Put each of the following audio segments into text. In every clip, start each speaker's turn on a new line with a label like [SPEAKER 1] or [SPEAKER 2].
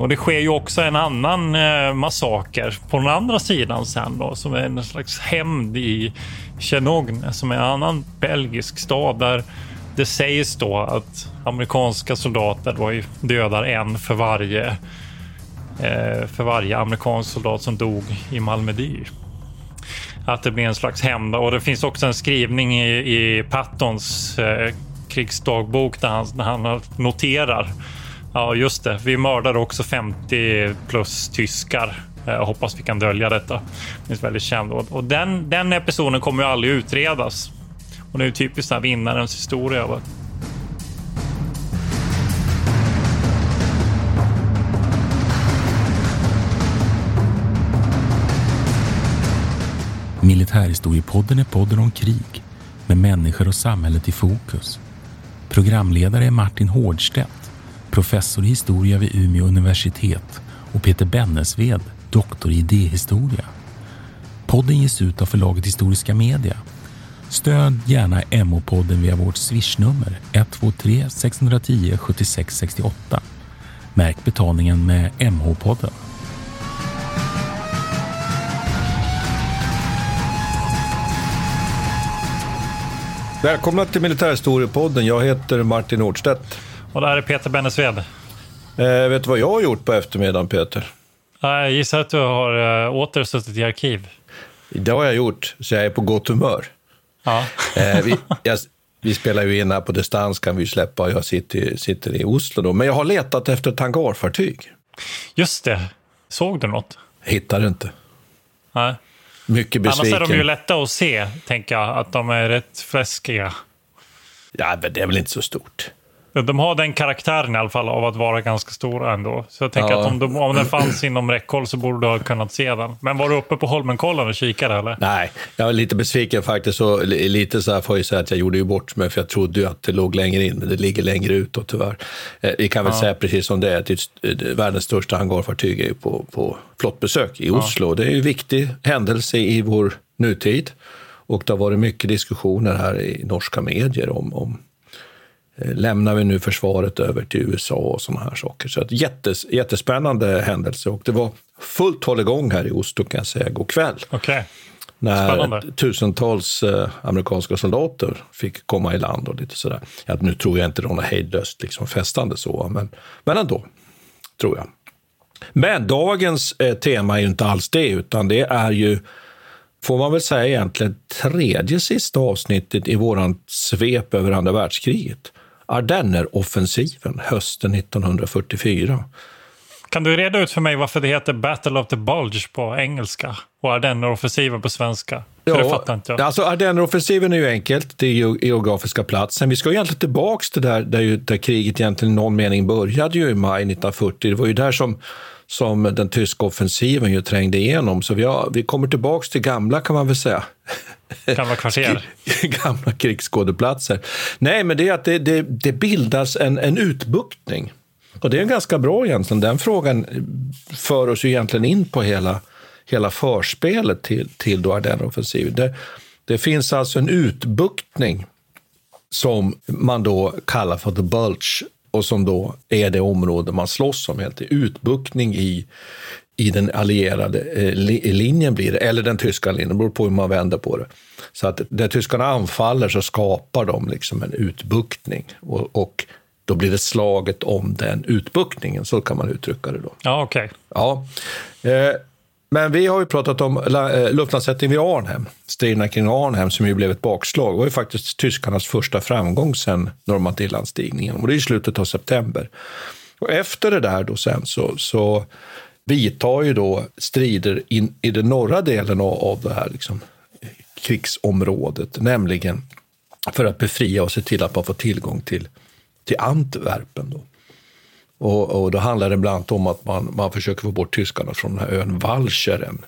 [SPEAKER 1] Och det sker ju också en annan eh, massaker på den andra sidan sen då, som är en slags hämnd i Tjernogne, som är en annan belgisk stad där det sägs då att amerikanska soldater då dödar en för varje, eh, för varje amerikansk soldat som dog i Malmedy. Att det blir en slags hämnd. Och det finns också en skrivning i, i Pattons eh, krigsdagbok där han, där han noterar Ja, just det. Vi mördade också 50 plus tyskar. Eh, jag hoppas vi kan dölja detta. Det är väldigt känd. Och den, den episoden kommer ju aldrig utredas. Och det är ju typiskt här vinnarens historia. Va?
[SPEAKER 2] Militärhistoriepodden är podden om krig med människor och samhället i fokus. Programledare är Martin Hårdstedt, professor i historia vid Umeå universitet och Peter Bennesved, doktor i idéhistoria. Podden ges ut av förlaget Historiska Media. Stöd gärna MH-podden via vårt swishnummer 123 610 76 68. Märk betalningen med MH-podden.
[SPEAKER 3] Välkomna till Militärhistoriepodden. Jag heter Martin Årdstedt.
[SPEAKER 1] Och det här är Peter Bennesved.
[SPEAKER 3] Eh, vet du vad jag har gjort på eftermiddagen, Peter?
[SPEAKER 1] Jag gissar att du har äh, åter suttit i arkiv.
[SPEAKER 3] Det har jag gjort, så jag är på gott humör.
[SPEAKER 1] Ja.
[SPEAKER 3] eh, vi, jag, vi, spelar ju in här på distans, kan vi släppa. Jag sitter, sitter i Oslo då. Men jag har letat efter ett hangarfartyg.
[SPEAKER 1] Just det. Såg du något?
[SPEAKER 3] Hittar inte.
[SPEAKER 1] Nej.
[SPEAKER 3] Mycket besviken.
[SPEAKER 1] Annars är de ju lätta att se, tänker jag. Att de är rätt fläskiga.
[SPEAKER 3] Ja, men det är väl inte så stort.
[SPEAKER 1] De har den karaktären i alla fall av att vara ganska stora ändå. Så jag tänker
[SPEAKER 3] Ja.
[SPEAKER 1] att om, de, om den fanns inom räckhåll så borde du ha kunnat se den. Men var du uppe på Holmenkollen och kikade eller?
[SPEAKER 3] Nej, jag är lite besviken faktiskt. Och li- lite så här får jag säga att jag gjorde ju bort mig, för jag trodde ju att det låg längre in, men det ligger längre ut då, tyvärr. Eh, Vi kan väl säga precis som det är, att är världens största hangarfartyg är ju på, på flottbesök i Oslo. Det är ju en viktig händelse i vår nutid. Och det har varit mycket diskussioner här i norska medier om, om eh, lämnar vi nu försvaret över till USA och sådana här saker. Så ett jättes, jättespännande händelse och det var fullt hålligång här i Oslo kan jag säga, god kväll
[SPEAKER 1] Okej.
[SPEAKER 3] när
[SPEAKER 1] Spännande.
[SPEAKER 3] tusentals eh, amerikanska soldater fick komma i land och lite sådär. Ja, nu tror jag inte de har hejdlöst liksom festande så, men, men ändå, tror jag. Men dagens eh, tema är ju inte alls det, utan det är ju, får man väl säga egentligen, tredje sista avsnittet i våran svep över andra världskriget. Ardenneroffensiven hösten 1944.
[SPEAKER 1] Kan du reda ut för mig varför det heter Battle of the Bulge på engelska och Ardenneroffensiven på svenska? För det fattar inte jag.
[SPEAKER 3] Alltså Ardenneroffensiven är ju enkelt, det är ju geografiska platsen. Vi ska ju egentligen tillbaka till där, där, ju, där kriget egentligen i någon mening började ju i maj 1940. Det var ju där som, som den tyska offensiven ju trängde igenom. Så vi, har, vi kommer tillbaka till gamla kan man väl säga.
[SPEAKER 1] Gamla kvarter.
[SPEAKER 3] gamla krigsskådeplatser. Nej, men det är att det, det, det bildas en, en utbuktning. Och det är ganska bra egentligen. Den frågan för oss ju egentligen in på hela, hela förspelet till, till Ardenneroffensiven. Det, det finns alltså en utbuktning som man då kallar för the bulge och som då är det område man slåss om. Helt. Utbuktning i, i den allierade eh, li, linjen blir det, eller den tyska linjen, det beror på hur man vänder på det. Så att när tyskarna anfaller så skapar de liksom en utbuktning och, och då blir det slaget om den utbuktningen, så kan man uttrycka det då.
[SPEAKER 1] Ja, okej.
[SPEAKER 3] Ja. Eh, men vi har ju pratat om luftlandsättningen eh, luftlandsättning vid Arnhem, striderna kring Arnhem som ju blev ett bakslag. Det var ju faktiskt tyskarnas första framgång sedan Normandielandstigningen och det är i slutet av september. Och efter det där då sen så, så vidtar ju då strider in, i den norra delen av, av det här liksom, krigsområdet, nämligen för att befria och se till att man får tillgång till, till Antwerpen. Då. Och, och då handlar det bland annat om att man, man försöker få bort tyskarna från den här ön Walcheren.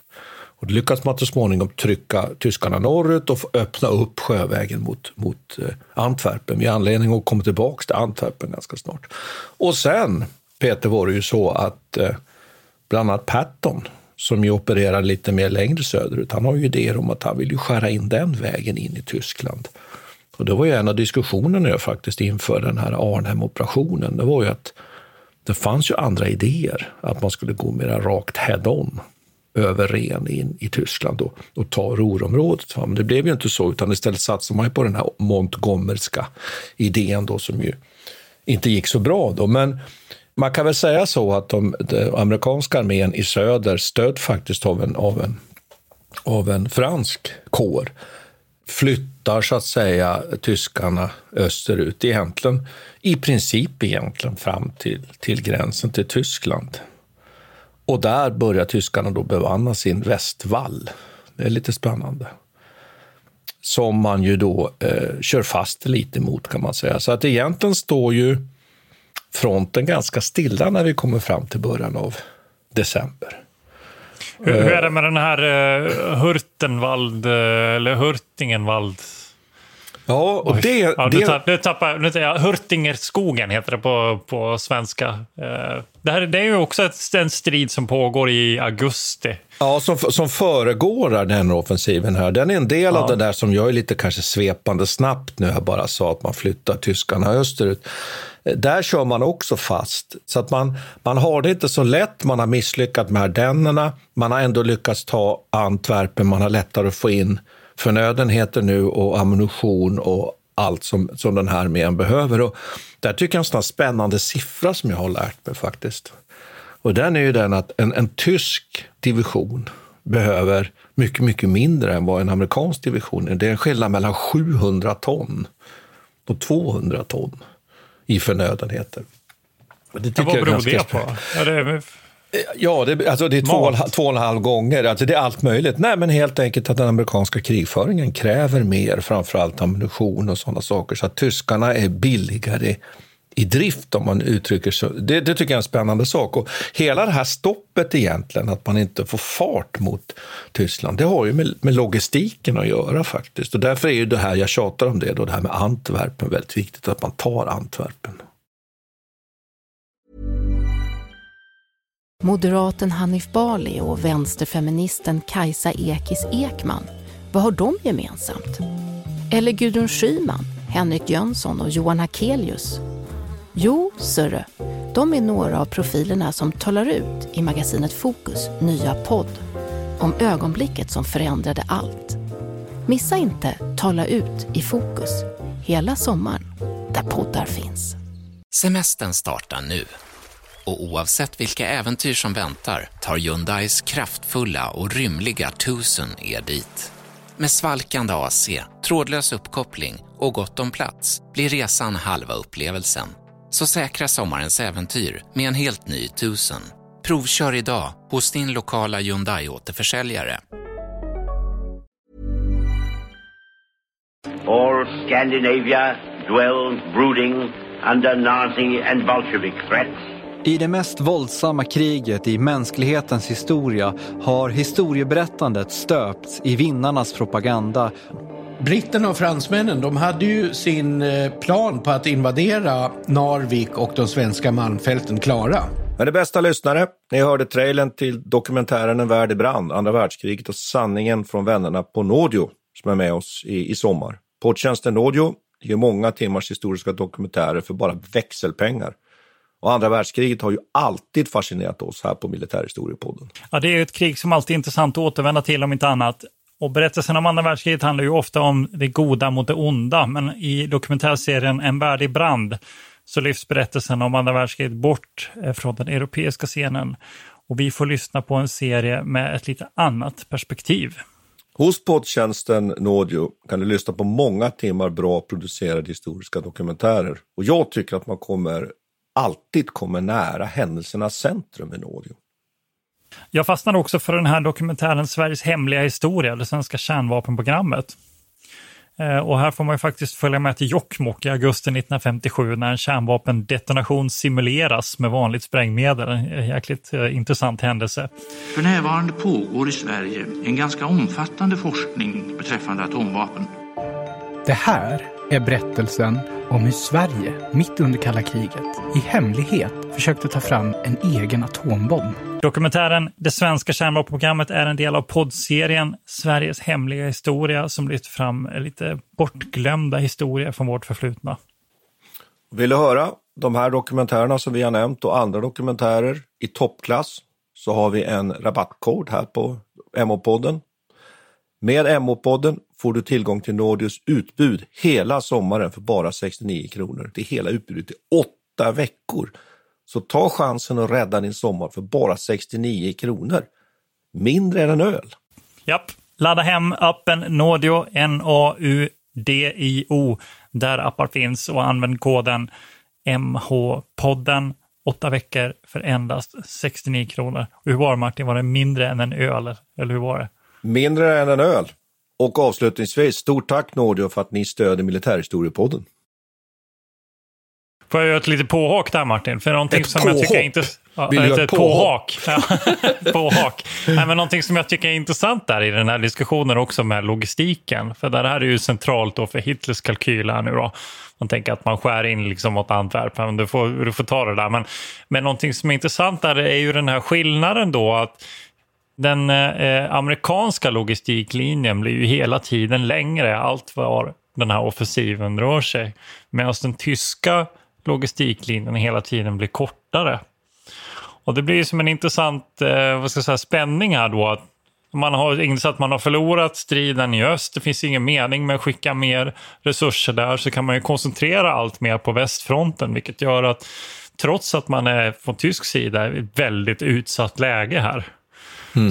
[SPEAKER 3] Och då lyckas man så småningom trycka tyskarna norrut och öppna upp sjövägen mot, mot eh, Antwerpen. Vi har anledning att komma tillbaka till Antwerpen ganska snart. Och sen, Peter, var det ju så att eh, bland annat Patton, som ju opererar lite mer längre söderut, han har ju idéer om att han vill ju skära in den vägen in i Tyskland. Och det var ju en av diskussionerna jag faktiskt inför den här Arnhem-operationen. Det var ju att det fanns ju andra idéer, att man skulle gå mera rakt head-on över Ren in i Tyskland och, och ta Ruhrområdet. Men det blev ju inte så, utan istället satsade man på den här Montgomerska idén då, som ju inte gick så bra. Då. Men man kan väl säga så att de, de amerikanska armén i söder, stödd faktiskt av en, av en, av en fransk kår, flyttar så att säga tyskarna österut, egentligen, i princip egentligen fram till, till gränsen till Tyskland. Och där börjar tyskarna då bevanna sin västvall. Det är lite spännande. Som man ju då eh, kör fast lite mot kan man säga. Så att egentligen står ju fronten ganska stilla när vi kommer fram till början av december.
[SPEAKER 1] Hur, hur är det med den här uh, Hurtenwald, uh, eller Hurtingenwald?
[SPEAKER 3] Ja, och det...
[SPEAKER 1] Ja,
[SPEAKER 3] det...
[SPEAKER 1] Nu, tapp, nu tappar nu, ja, Hurtingerskogen heter det på, på svenska. Det, här, det är ju också ett, en strid som pågår i augusti.
[SPEAKER 3] Ja, som, som föregår den offensiven här. Den är en del ja. av det där som jag är lite kanske svepande snabbt nu. Jag bara sa att man flyttar tyskarna österut. Eh, där kör man också fast. Så att man, man har det inte så lätt. Man har misslyckats med Ardennerna. Man har ändå lyckats ta Antwerpen. Man har lättare att få in förnödenheter nu och ammunition och allt som, som den här armén behöver. Och där tycker jag en sån spännande siffra som jag har lärt mig faktiskt. Och den är ju den att en, en tysk division behöver mycket, mycket mindre än vad en amerikansk division är. Det är en skillnad mellan 700 ton och 200 ton i förnödenheter.
[SPEAKER 1] Det tycker ja, vad beror det på? Ja, det
[SPEAKER 3] Ja, det, alltså det är två, två och en halv gånger. Alltså det är allt möjligt. Nej, men helt enkelt att den amerikanska krigföringen kräver mer, framförallt ammunition och sådana saker. Så att tyskarna är billigare i drift, om man uttrycker sig. Det, det, tycker jag är en spännande sak. Och hela det här stoppet egentligen, att man inte får fart mot Tyskland, det har ju med, med logistiken att göra faktiskt. Och därför är ju det här, jag tjatar om det, då, det här med Antwerpen väldigt viktigt, att man tar Antwerpen.
[SPEAKER 4] Moderaten Hanif Bali och vänsterfeministen Kajsa Ekis Ekman, vad har de gemensamt? Eller Gudrun Schyman, Henrik Jönsson och Johan Hakelius? Jo, sörre, de är några av profilerna som talar ut i magasinet Fokus nya podd om ögonblicket som förändrade allt. Missa inte Tala ut i Fokus hela sommaren, där poddar finns.
[SPEAKER 5] Semestern startar nu och oavsett vilka äventyr som väntar tar Hyundais kraftfulla och rymliga Tucson er dit. Med svalkande AC, trådlös uppkoppling och gott om plats blir resan halva upplevelsen. Så säkra sommarens äventyr med en helt ny Tucson. Provkör idag hos din lokala Hyundai-återförsäljare.
[SPEAKER 6] All Scandinavia dwells brooding under Nazi and Bolshevik threats.
[SPEAKER 7] I det mest våldsamma kriget i mänsklighetens historia har historieberättandet stöpts i vinnarnas propaganda.
[SPEAKER 8] Britterna och fransmännen de hade ju sin eh, plan på att invadera Narvik och de svenska malmfälten klara.
[SPEAKER 3] Men det bästa lyssnare, ni hörde trailern till dokumentären En värld i brand, andra världskriget och sanningen från vännerna på Nordio som är med oss i, i sommar. Poddtjänsten Nordio ger många timmars historiska dokumentärer för bara växelpengar. Och andra världskriget har ju alltid fascinerat oss här på Militärhistoriepodden.
[SPEAKER 1] Ja, det är ett krig som alltid är intressant att återvända till om inte annat. Och berättelsen om andra världskriget handlar ju ofta om det goda mot det onda, men i dokumentärserien En värld i brand så lyfts berättelsen om andra världskriget bort eh, från den europeiska scenen. Och vi får lyssna på en serie med ett lite annat perspektiv.
[SPEAKER 3] Hos poddtjänsten Nodio kan du lyssna på många timmar bra producerade historiska dokumentärer. Och jag tycker att man kommer alltid kommer nära händelsernas centrum i Nodio.
[SPEAKER 1] Jag fastnade också för den här dokumentären Sveriges hemliga historia, det svenska kärnvapenprogrammet. Eh, och här får man ju faktiskt följa med till Jokkmokk i augusti 1957 när en kärnvapendetonation simuleras med vanligt sprängmedel. En jäkligt eh, intressant händelse.
[SPEAKER 9] För närvarande pågår i Sverige en ganska omfattande forskning beträffande atomvapen.
[SPEAKER 10] Det här är berättelsen om hur Sverige, mitt under kalla kriget, i hemlighet försökte ta fram en egen atombomb.
[SPEAKER 1] Dokumentären Det svenska kärnvapenprogrammet är en del av poddserien Sveriges hemliga historia som lyfter fram lite bortglömda historier från vårt förflutna.
[SPEAKER 3] Vill du höra de här dokumentärerna som vi har nämnt och andra dokumentärer i toppklass så har vi en rabattkod här på MH-podden. Med MH-podden får du tillgång till Nordios utbud hela sommaren för bara 69 kronor. Det är hela utbudet i åtta veckor. Så ta chansen att rädda din sommar för bara 69 kronor. Mindre än en öl.
[SPEAKER 1] Japp. Ladda hem appen Naudio, N-A-U-D-I-O, där appar finns och använd koden MH-podden. Åtta veckor för endast 69 kronor. Och hur var det Martin? Var det mindre än en öl? Eller hur var det?
[SPEAKER 3] Mindre än en öl. Och avslutningsvis, stort tack Nordio för att ni stöder Militärhistoriepodden.
[SPEAKER 1] Får jag göra ett litet påhak där Martin? För någonting
[SPEAKER 3] ett
[SPEAKER 1] som
[SPEAKER 3] påhopp?
[SPEAKER 1] jag tycker är inte... Ja,
[SPEAKER 3] Vill
[SPEAKER 1] ett, ett påhak. Påhak. Nej, men någonting som jag tycker är intressant där i den här diskussionen också med logistiken. För det här är ju centralt då för Hitlers kalkyl här nu då. Man tänker att man skär in liksom mot Antwerpen. Du får, du får ta det där. Men, men någonting som är intressant där är ju den här skillnaden då att den eh, amerikanska logistiklinjen blir ju hela tiden längre allt var den här offensiven rör sig. Medan den tyska logistiklinjen hela tiden blir kortare. Och det blir ju som en intressant eh, vad ska jag säga, spänning här då. Att man har insett att man har förlorat striden i öst. Det finns ingen mening med att skicka mer resurser där. Så kan man ju koncentrera allt mer på västfronten. Vilket gör att trots att man är från tysk sida i ett väldigt utsatt läge här.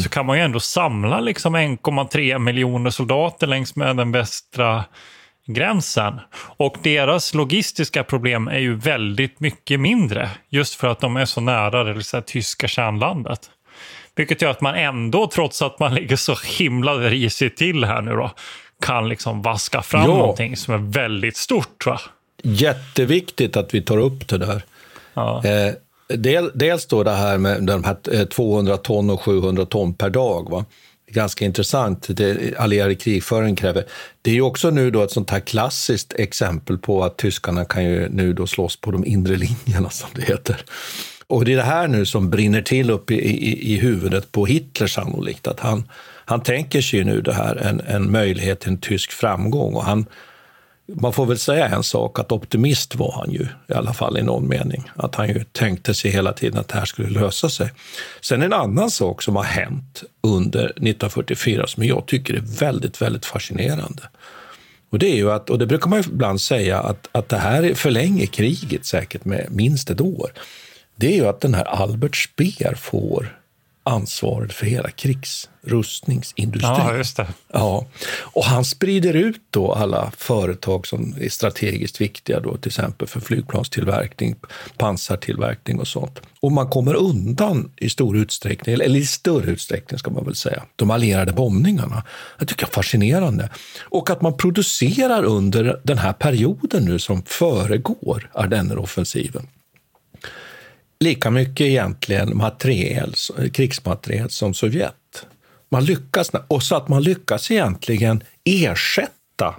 [SPEAKER 1] Så kan man ju ändå samla liksom 1,3 miljoner soldater längs med den västra gränsen. Och deras logistiska problem är ju väldigt mycket mindre. Just för att de är så nära det så här, tyska kärnlandet. Vilket gör att man ändå, trots att man ligger så himla risigt till här nu då, kan liksom vaska fram
[SPEAKER 3] Ja.
[SPEAKER 1] någonting som är väldigt stort. Va?
[SPEAKER 3] Jätteviktigt att vi tar upp det där.
[SPEAKER 1] Ja.
[SPEAKER 3] Eh, del, dels då det här med de här eh, 200 ton och 700 ton per dag. Va? Ganska intressant. Det allierade krigföring kräver. Det är ju också nu då ett sånt här klassiskt exempel på att tyskarna kan ju nu då slåss på de inre linjerna som det heter. Och det är det här nu som brinner till upp i, i, i huvudet på Hitler sannolikt. Att han, han tänker sig ju nu det här, en, en möjlighet till en tysk framgång. Och han, man får väl säga en sak, att optimist var han ju, i alla fall i någon mening. Att han ju tänkte sig hela tiden att det här skulle lösa sig. Sen en annan sak som har hänt under 1944 som jag tycker är väldigt, väldigt fascinerande. Och det är ju att, och det brukar man ju ibland säga, att, att det här förlänger kriget säkert med minst ett år. Det är ju att den här Albert Speer får ansvaret för hela krigsrustningsindustrin.
[SPEAKER 1] ja, just det.
[SPEAKER 3] Ja, och han sprider ut då alla företag som är strategiskt viktiga, då, till exempel för flygplanstillverkning, pansartillverkning och sånt. Och man kommer undan i stor utsträckning, eller i större utsträckning ska man väl säga, de allierade bombningarna. Jag tycker det är fascinerande. Och att man producerar under den här perioden nu som föregår Ardenneroffensiven lika mycket egentligen materiel, krigsmateriel som Sovjet. Man lyckas, och så att man lyckas egentligen ersätta,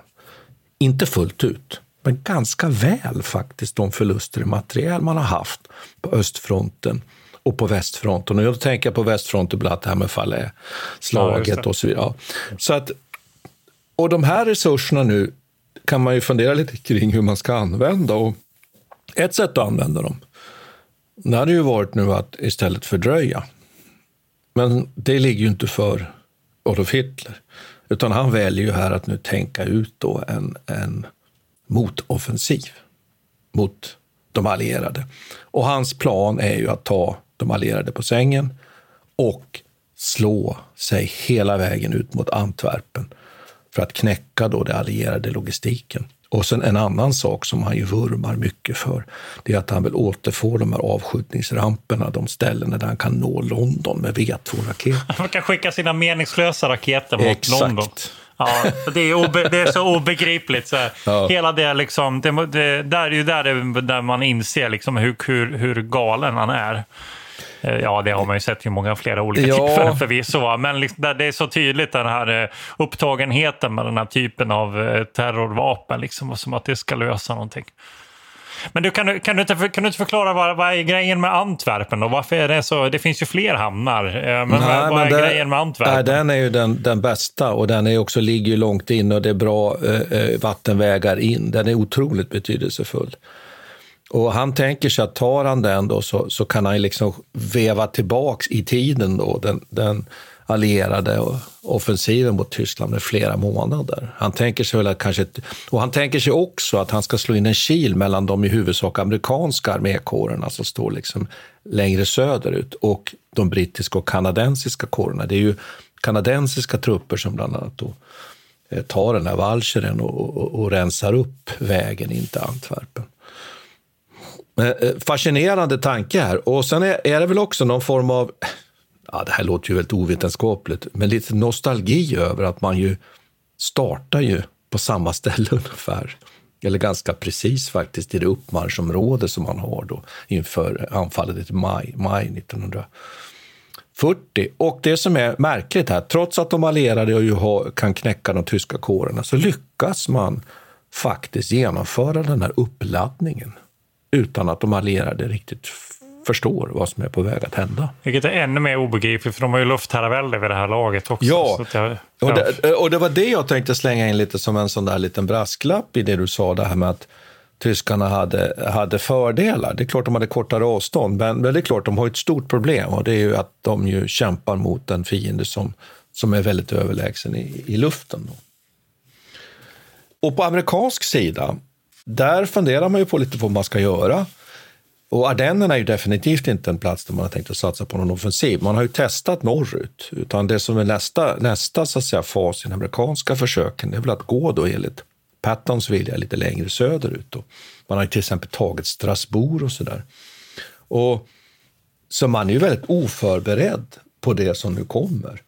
[SPEAKER 3] inte fullt ut, men ganska väl faktiskt de förluster i materiel man har haft på östfronten och på västfronten. Och jag tänker på västfronten bland annat det här med
[SPEAKER 1] Ja,
[SPEAKER 3] Fallais-slaget
[SPEAKER 1] det.
[SPEAKER 3] och så vidare. Ja. Så att, och de här resurserna nu kan man ju fundera lite kring hur man ska använda. Och ett sätt att använda dem, det hade ju varit nu att istället fördröja. Men det ligger ju inte för Adolf Hitler. Utan han väljer ju här att nu tänka ut då en, en motoffensiv mot de allierade. Och hans plan är ju att ta de allierade på sängen och slå sig hela vägen ut mot Antwerpen för att knäcka då det allierade logistiken. Och sen en annan sak som han ju vurmar mycket för, det är att han vill återfå de här avskjutningsramperna, de ställena där han kan nå London med V2-raketer.
[SPEAKER 1] Man kan skicka sina meningslösa raketer mot
[SPEAKER 3] Exakt.
[SPEAKER 1] London. Ja, det, är obe, det är så obegripligt. Så.
[SPEAKER 3] Ja.
[SPEAKER 1] Hela det, liksom, det, det där är ju där, det, där man inser liksom hur, hur, hur galen han är. Eh, Ja, det har man ju sett i många flera olika
[SPEAKER 3] Ja.
[SPEAKER 1] tillfällen förvisso. Men liksom, det är så tydligt den här eh, upptagenheten med den här typen av eh, terrorvapen. Liksom, som att det ska lösa någonting. Men du, kan, du, kan, du inte, kan du inte förklara vad, vad är grejen med Antwerpen? Då? Varför är det så? Det finns ju fler hamnar. Men
[SPEAKER 3] Nej,
[SPEAKER 1] vad är
[SPEAKER 3] men det-
[SPEAKER 1] grejen med Antwerpen?
[SPEAKER 3] Nej, den är ju den, den bästa och den är också, ligger långt in och det är bra eh, vattenvägar in. Den är otroligt betydelsefull. Och han tänker sig att tar han den då så, så kan han liksom veva tillbaks i tiden då, den, den allierade offensiven mot Tyskland med flera månader. Han tänker sig väl att kanske, och han tänker sig också att han ska slå in en kil mellan de i huvudsak amerikanska armékårerna som står liksom längre söderut och de brittiska och kanadensiska kårerna. Det är ju kanadensiska trupper som bland annat då eh, tar den här valcheren och, och, och rensar upp vägen in till Antwerpen. Eh, eh, fascinerande tanke här. Och sen är, är det väl också någon form av ja, det här låter ju väldigt ovetenskapligt, men lite nostalgi över att man ju startar ju på samma ställe ungefär. Eller ganska precis faktiskt i det uppmarschområde som man har då inför anfallet i maj, maj 1940. Och det som är märkligt här, trots att de allierade ju har, kan knäcka de tyska kårerna, så lyckas man faktiskt genomföra den här uppladdningen utan att de allierade riktigt förstår vad som är på väg att hända.
[SPEAKER 1] Vilket är ännu mer obegripligt, för de har ju luftherravälde vid det här laget också.
[SPEAKER 3] Ja,
[SPEAKER 1] jag,
[SPEAKER 3] ja. Och, det, och det var det jag tänkte slänga in lite som en sån där liten brasklapp i det du sa, det här med att tyskarna hade, hade fördelar. Det är klart de hade kortare avstånd, men, men det är klart de har ett stort problem och det är ju att de ju kämpar mot en fiende som, som är väldigt överlägsen i, i luften. Då. Och på amerikansk sida, där funderar man ju på lite vad man ska göra. Och Ardennerna är ju definitivt inte en plats där man har tänkt att satsa på någon offensiv. Man har ju testat norrut. Utan det som är nästa, nästa så att säga, fas i den amerikanska försöken det är väl att gå då enligt Pattons vilja lite längre söderut. Då. Man har ju till exempel tagit Strasbourg och sådär. så man är ju väldigt oförberedd på det som nu kommer.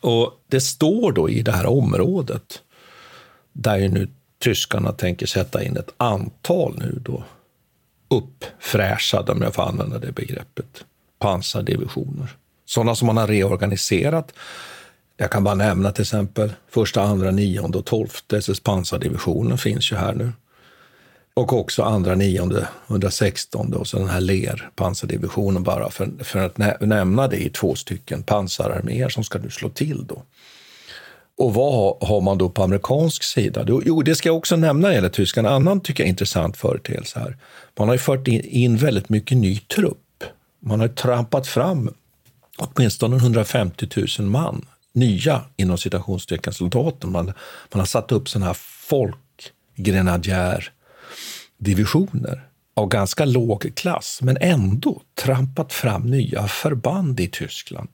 [SPEAKER 3] Och det står då i det här området där ju nu tyskarna tänker sätta in ett antal nu då uppfräschade, om jag får använda det begreppet, pansardivisioner. Sådana som man har reorganiserat. Jag kan bara nämna till exempel första, andra, nionde och tolfte SS pansardivisionen finns ju här nu. Och också andra, nionde, 116 och så den här LER pansardivisionen bara för, för att nämna det i två stycken pansararméer som ska nu slå till då. Och vad har man då på amerikansk sida? Jo, det ska jag också nämna gäller Tyskland. En annan tycker jag intressant företeelse här. Man har ju fört in, in väldigt mycket ny trupp. Man har trampat fram åtminstone 150 000 man, nya inom citationstecken soldater. Man, man har satt upp sådana här folkgrenadjärdivisioner av ganska låg klass, men ändå trampat fram nya förband i Tyskland.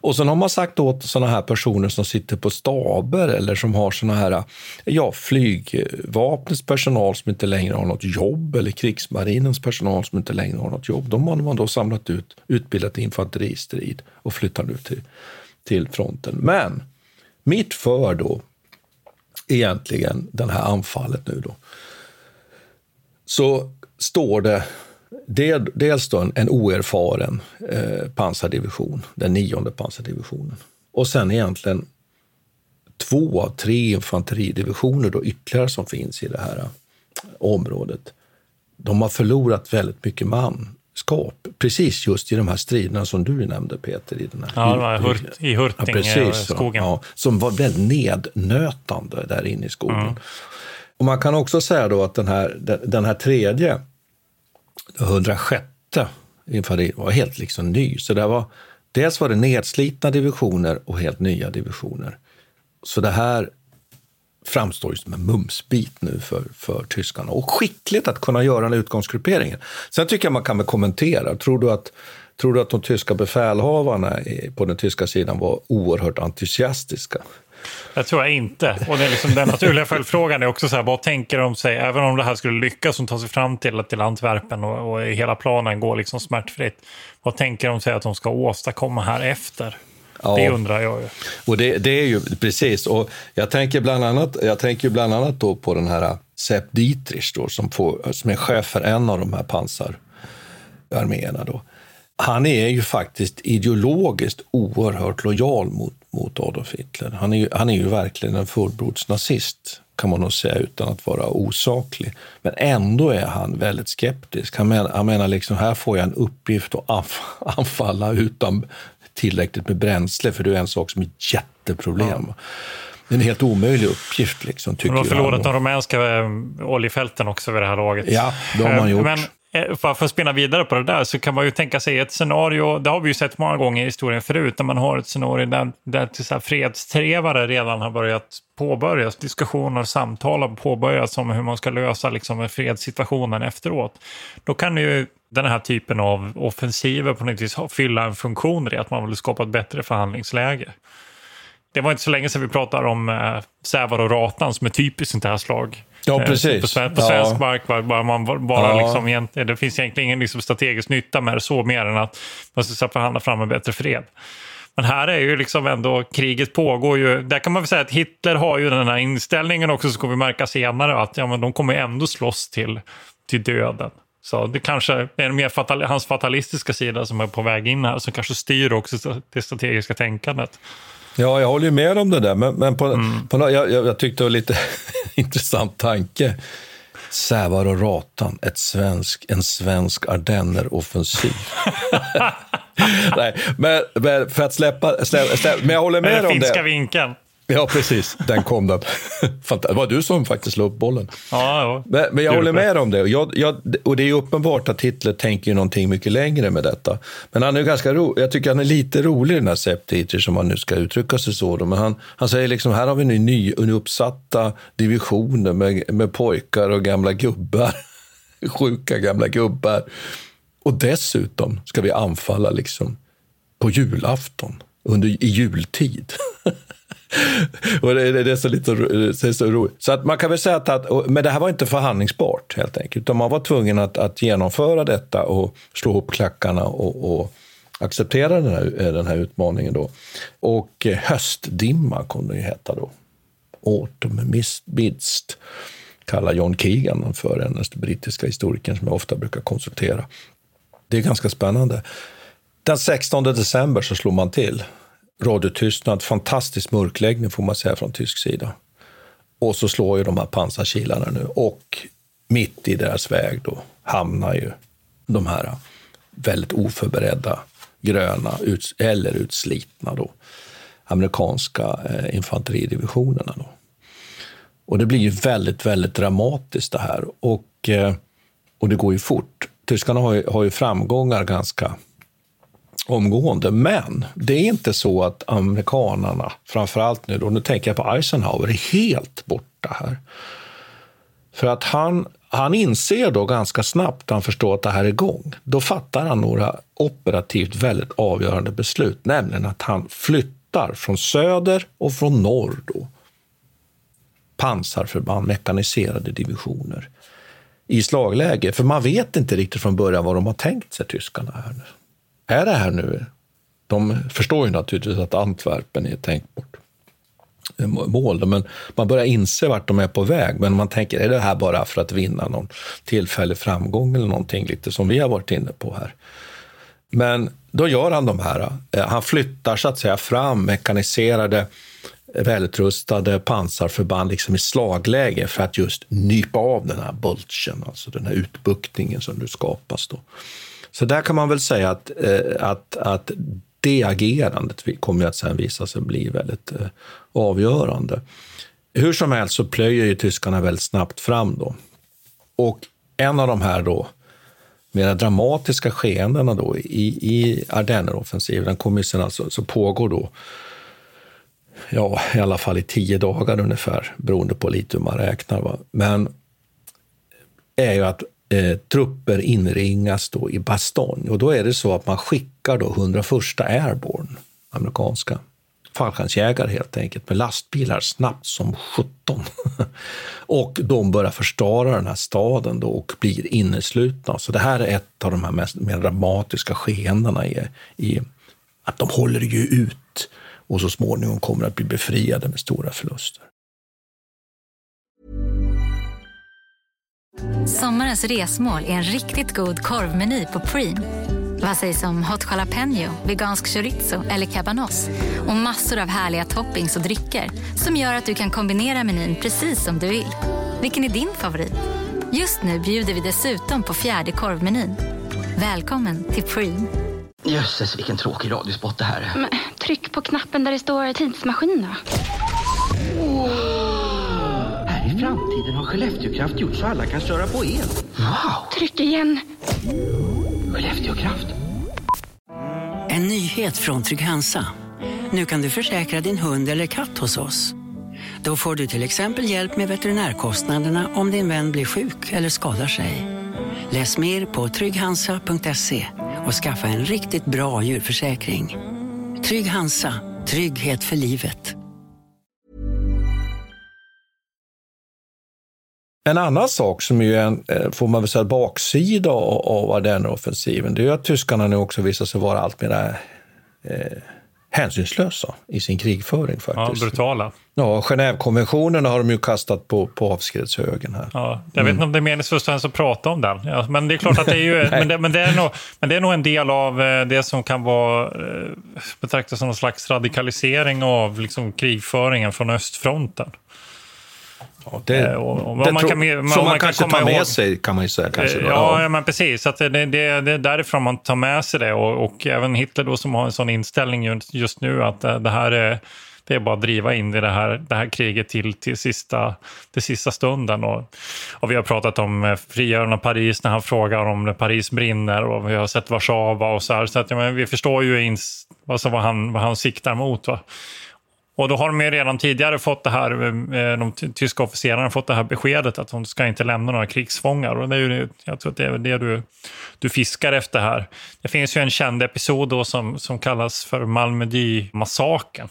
[SPEAKER 3] Och sen har man sagt åt sådana här personer som sitter på staber eller som har såna här ja, flygvapnets personal som inte längre har något jobb eller krigsmarinens personal som inte längre har något jobb. De har man då samlat ut, utbildat infanteristrid och flyttar nu till, till fronten. Men mitt för då egentligen det här anfallet nu då så står det dels då en, oerfaren eh, pansardivision, den nionde pansardivisionen. Och sen egentligen två av tre infanteridivisioner då ytterligare som finns i det här eh, området. De har förlorat väldigt mycket manskap, precis just i de här striderna som du nämnde Peter. I, den här,
[SPEAKER 1] ja, hurt, i Hurting-skogen. Ja,
[SPEAKER 3] som var väldigt nednötande där inne i skogen. Mm. Och man kan också säga då att den här, den här tredje, 106 infanteri var helt liksom ny. Så det var, dels var det nedslitna divisioner och helt nya divisioner. Så det här framstår ju som en mumsbit nu för, för tyskarna. Och skickligt att kunna göra den utgångsgrupperingen. Sen tycker jag man kan väl kommentera. Tror du att, tror du att de tyska befälhavarna på den tyska sidan var oerhört entusiastiska?
[SPEAKER 1] Jag tror jag inte. Och det är liksom den naturliga följdfrågan är också så här, vad tänker de sig, även om det här skulle lyckas som tar sig fram till, till Antwerpen och, och hela planen går liksom smärtfritt. Vad tänker de sig att de ska åstadkomma här efter? Ja. Det undrar jag ju.
[SPEAKER 3] Och det, det, är ju precis. Och jag tänker bland annat, jag tänker bland annat då på den här Sepp Dietrich då, som, får, som är chef för en av de här pansararméerna. Då. Han är ju faktiskt ideologiskt oerhört lojal mot mot Adolf Hitler. Han är ju, han är ju verkligen en fullblodsnazist kan man nog säga utan att vara osaklig. Men ändå är han väldigt skeptisk. Han menar, han menar liksom, här får jag en uppgift att anfalla utan tillräckligt med bränsle, för det är en sak som är ett jätteproblem. Ja. Det är en helt omöjlig uppgift, liksom, tycker
[SPEAKER 1] De har förlorat de rumänska eh, oljefälten också vid det här laget.
[SPEAKER 3] Ja, det har man
[SPEAKER 1] Eh,
[SPEAKER 3] gjort.
[SPEAKER 1] Men Eh, för för att spinna vidare på det där så kan man ju tänka sig ett scenario, det har vi ju sett många gånger i historien förut, när man har ett scenario där, där till så här fredstrevare redan har börjat påbörjas, diskussioner och samtal har påbörjats om hur man ska lösa liksom, fredssituationen efteråt. Då kan ju den här typen av offensiver på något vis fylla en funktion i att man vill skapa ett bättre förhandlingsläge. Det var inte så länge sedan vi pratade om eh, Sävar och Ratan som är typiskt sånt här slag.
[SPEAKER 3] Ja,
[SPEAKER 1] Eh,
[SPEAKER 3] precis.
[SPEAKER 1] På, sven- på
[SPEAKER 3] Ja.
[SPEAKER 1] svensk mark bara, man bara
[SPEAKER 3] Ja.
[SPEAKER 1] liksom, det finns egentligen ingen liksom strategisk nytta med det så mer än att man ska förhandla fram en bättre fred. Men här är ju liksom ändå, kriget pågår ju, där kan man väl säga att Hitler har ju den här inställningen också, så kommer vi märka senare att ja, men de kommer ändå slåss till, till döden. Så det kanske är mer fatal, hans fatalistiska sida som är på väg in här, som kanske styr också det strategiska tänkandet.
[SPEAKER 3] Ja, jag håller ju med om det där, men, men på,
[SPEAKER 1] Mm.
[SPEAKER 3] på, jag, jag, tyckte det var lite intressant tanke. Sävar och Ratan, ett svensk, en svensk Ardenner-offensiv. Nej, men, men för att släppa, släppa, släppa men jag håller med om
[SPEAKER 1] finska
[SPEAKER 3] det.
[SPEAKER 1] vinkeln.
[SPEAKER 3] Ja, precis. Den kom den. Det var du som faktiskt la upp bollen.
[SPEAKER 1] Ja, ja.
[SPEAKER 3] Men, men jag håller med om det. Och Jag, jag, och det är uppenbart att Hitler tänker någonting mycket längre med detta. Men han är ganska ro, jag tycker han är lite rolig den här Sepp Dietrich, som man nu ska uttrycka sig så. Då. Men han, han säger liksom, här har vi nu uppsatta divisioner med, med pojkar och gamla gubbar. Sjuka gamla gubbar. Och dessutom ska vi anfalla liksom på julafton, under, i jultid. och det, det, det är så lite det är så roligt. Så att man kan väl säga att, att men det här var inte förhandlingsbart helt enkelt. Utan man var tvungen att, att genomföra detta och slå ihop klackarna och, och acceptera den här, eh, den här utmaningen då. Och eh, höstdimma kom det ju heta då. Autumn mist, midst kallar John Keegan den för, den brittiska historikern som jag ofta brukar konsultera. Det är ganska spännande. Den 16 december så slår man till. Radiotystnad, fantastisk mörkläggning får man säga från tysk sida. Och så slår ju de här pansarkilarna nu och mitt i deras väg då hamnar ju de här väldigt oförberedda gröna ut, eller utslitna då, amerikanska eh, infanteridivisionerna. Då. Och det blir ju väldigt, väldigt dramatiskt det här. Och, eh, och det går ju fort. Tyskarna har ju, har ju framgångar ganska omgående. Men det är inte så att amerikanarna, framförallt nu då, nu tänker jag på Eisenhower, är helt borta här. För att han, han inser då ganska snabbt, han förstår att det här är igång, då fattar han några operativt väldigt avgörande beslut, nämligen att han flyttar från söder och från norr då, pansarförband, mekaniserade divisioner i slagläge. För man vet inte riktigt från början vad de har tänkt sig, tyskarna. här nu. Är det här nu? De förstår ju naturligtvis att Antwerpen är ett tänkbart mål, men man börjar inse vart de är på väg. Men man tänker, är det här bara för att vinna någon tillfällig framgång eller någonting, lite som vi har varit inne på här? Men då gör han de här. Eh, han flyttar så att säga fram mekaniserade, välutrustade pansarförband liksom i slagläge för att just nypa av den här bulgen, alltså den här utbuktningen som nu skapas. Då. Så där kan man väl säga att, eh, att, att det agerandet kommer att sen visa sig bli väldigt eh, avgörande. Hur som helst så plöjer ju tyskarna väldigt snabbt fram då. Och en av de här då mera dramatiska skeendena då i, i Ardenneroffensiven, den kommer sen alltså, så pågår då ja, i alla fall i tio dagar ungefär, beroende på lite hur man räknar. Va? Men är ju att eh, trupper inringas då i Bastogne. Och då är det så att man skickar då 101 Airborne, amerikanska fallskärmsjägare helt enkelt, med lastbilar snabbt som 17. och de börjar förstöra den här staden då och blir inneslutna. Så det här är ett av de här mest, mer dramatiska skeendena i, i att de håller ju ut och så småningom kommer att bli befriade med stora förluster.
[SPEAKER 11] Sommarens resmål är en riktigt god korvmeny på Preem. Vad sägs om hot jalapeno, vegansk chorizo eller cabanos? Och massor av härliga toppings och drycker som gör att du kan kombinera menyn precis som du vill. Vilken är din favorit? Just nu bjuder vi dessutom på fjärde korvmenyn. Välkommen till Preem.
[SPEAKER 12] Jösses, vilken tråkig radiospot det här är.
[SPEAKER 13] Men, tryck på knappen där det står tidsmaskin då.
[SPEAKER 12] Framtiden har Skellefteåkraft gjort så alla kan köra på el. Wow!
[SPEAKER 13] Tryck igen.
[SPEAKER 12] Skellefteåkraft.
[SPEAKER 14] En nyhet från Trygg-Hansa. Nu kan du försäkra din hund eller katt hos oss. Då får du till exempel hjälp med veterinärkostnaderna om din vän blir sjuk eller skadar sig. Läs mer på trygghansa.se och skaffa en riktigt bra djurförsäkring. Trygg Hansa, trygghet för livet.
[SPEAKER 3] En annan sak som är en, eh, får man väl säga, baksida av Ardenneroffensiven, det är ju att tyskarna nu också visar sig vara allt mer eh, hänsynslösa i sin krigföring faktiskt.
[SPEAKER 1] Ja, brutala.
[SPEAKER 3] Ja, Genèvekonventionerna har de ju kastat på, på avskrädshögen här.
[SPEAKER 1] Ja, jag vet inte om det är meningsfullt ens att prata om den. Ja, men det är klart att det är ju, men, det, men, det är nog, men det är nog en del av eh, det som kan vara eh, betraktas som någon slags radikalisering av liksom, krigföringen från östfronten.
[SPEAKER 3] Det,
[SPEAKER 1] Eh, och- och man
[SPEAKER 3] tro-
[SPEAKER 1] kan vad
[SPEAKER 3] som man,
[SPEAKER 1] man kan
[SPEAKER 3] kanske
[SPEAKER 1] komma
[SPEAKER 3] tar med
[SPEAKER 1] ihåg-
[SPEAKER 3] sig, kan man ju säga. Kanske, då.
[SPEAKER 1] Ja, ja, men precis. Att det, det, det är därifrån man tar med sig det. Och, och även Hitler då som har en sån inställning just- just nu att det, det här är, det är bara att driva in i det här, det här kriget till, till, sista, till sista stunden. Och, och vi har pratat om eh, frigörande av Paris när han frågar om Paris brinner och vi har sett Warszawa och så här. Så att, ja, men vi förstår ju ins, alltså vad, han, vad han siktar mot. Va? Och då har de ju redan tidigare fått det här, eh, de tyska officerarna fått det här beskedet att de ska inte lämna några krigsfångar. Och det är ju, jag tror att det är det du, du fiskar efter här. Det finns ju en känd episod då som, som kallas för Malmedy-massakern.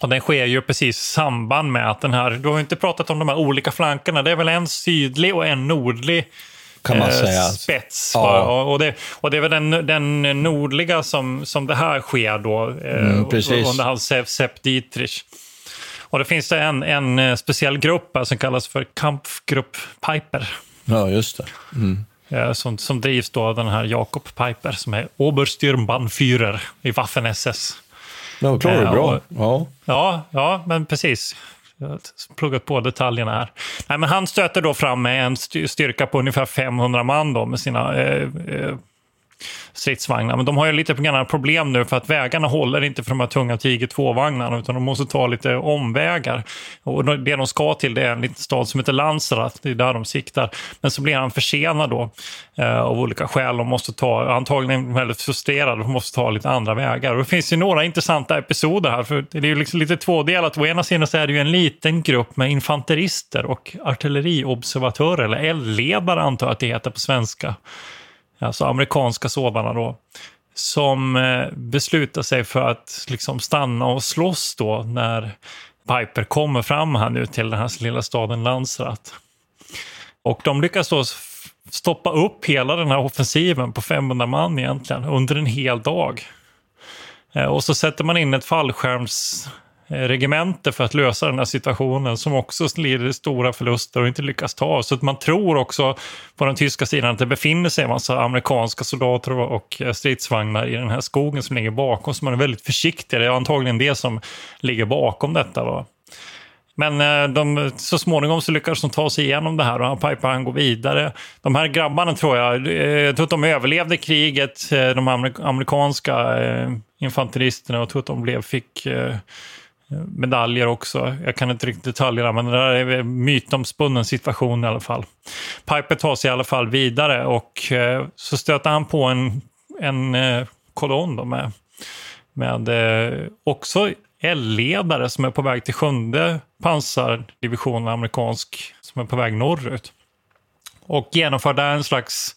[SPEAKER 1] Och den sker ju precis i samband med att den här, du har ju inte pratat om de här olika flankerna, det är väl en sydlig och en nordlig
[SPEAKER 3] kan man
[SPEAKER 1] eh,
[SPEAKER 3] säga.
[SPEAKER 1] spets.
[SPEAKER 3] Ja.
[SPEAKER 1] Och, det, och det är väl den, den nordliga som, som det här sker då, eh,
[SPEAKER 3] Mm, precis.
[SPEAKER 1] under hans Sepp, Dietrich. Och det finns det en, en eh, speciell grupp som kallas för Kampfgrupp Piper.
[SPEAKER 3] Ja, just det. Mm.
[SPEAKER 1] Som, som drivs då av den här Jakob Piper som är Obersturmbannführer i Waffen-SS.
[SPEAKER 3] Ja, klarar du
[SPEAKER 1] Eh,
[SPEAKER 3] bra. Ja.
[SPEAKER 1] Ja, ja, men precis. Jag har pluggat på detaljerna här. Nej, men han stöter då fram med en styrka på ungefär 500 man då med sina eh, eh, stridsvagnar. Men de har ju lite problem nu för att vägarna håller inte för de här tunga Tiger 2-vagnarna utan de måste ta lite omvägar. Och det de ska till det är en liten stad som heter Lanzarat, det är där de siktar. Men så blir han försenad då eh, av olika skäl och måste ta, antagligen väldigt frustrerad och måste ta lite andra vägar. Och det finns ju några intressanta episoder här, för det är ju liksom lite tvådelat. Å ena sidan så är det ju en liten grupp med infanterister och artilleriobservatörer, eller eldledare antar jag att det heter på svenska alltså amerikanska sådana då, som eh, beslutar sig för att liksom stanna och slåss då när Piper kommer fram här nu till den här lilla staden Lanzarat. Och de lyckas då stoppa upp hela den här offensiven på 500 man egentligen under en hel dag. Eh, och så sätter man in ett fallskärms Eh, regemente för att lösa den här situationen som också lider stora förluster och inte lyckas ta. Så att man tror också på den tyska sidan att det befinner sig en massa amerikanska soldater och eh, stridsvagnar i den här skogen som ligger bakom. Så man är väldigt försiktig. Det är antagligen det som ligger bakom detta. Va? Men eh, de, så småningom så lyckas de ta sig igenom det här och han Piper han går vidare. De här grabbarna tror jag, jag tror att de överlevde kriget, de amerikanska infanteristerna. Jag tror att de blev, fick eh, medaljer också. Jag kan inte riktigt detaljerna, men det där är en mytomspunnen situation i alla fall. Piper tar sig i alla fall vidare och eh, så stöter han på en, en eh, kolonn då med, med eh, också eldledare som är på väg till sjunde pansardivisionen amerikansk som är på väg norrut. Och genomför där en slags,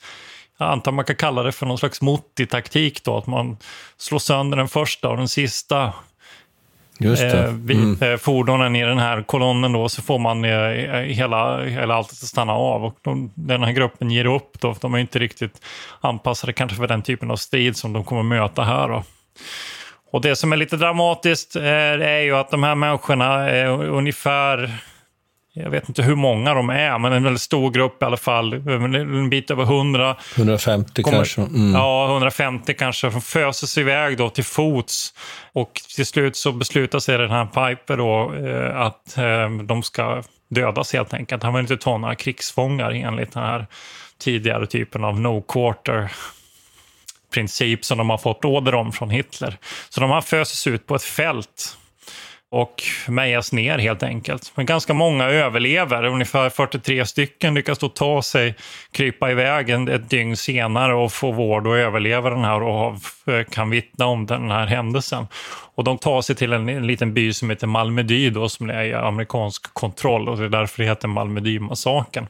[SPEAKER 1] jag antar man kan kalla det för någon slags motti-taktik då, att man slår sönder den första och den sista
[SPEAKER 3] Just det.
[SPEAKER 1] eh, vi,
[SPEAKER 3] Mm.
[SPEAKER 1] eh, fordonen i den här kolonnen då, så får man eh, hela, hela allt att stanna av. Och de, den här gruppen ger upp då, för de är inte riktigt anpassade kanske för den typen av strid som de kommer möta här. Då. Och det som är lite dramatiskt är ju att de här människorna är ungefär jag vet inte hur många de är, men en väldigt stor grupp i alla fall. En bit över 100.
[SPEAKER 3] 150
[SPEAKER 1] Kommer-
[SPEAKER 3] kanske. Mm.
[SPEAKER 1] Ja, 150 kanske. Som föses iväg då till fots. Och till slut så beslutar sig den här Piper då eh, att eh, de ska dödas helt enkelt. Han vill inte ta några krigsfångar enligt den här tidigare typen av no quarter princip som de har fått order om från Hitler. Så de här föses ut på ett fält och mejas ner helt enkelt. Men ganska många överlever. Ungefär 43 stycken lyckas då ta sig, krypa iväg ett dygn senare och få vård och överleva den här och eh, kan vittna om den här händelsen. Och de tar sig till en, en liten by som heter Malmedy då, som är i amerikansk kontroll och det är därför det heter Malmedy-massakern.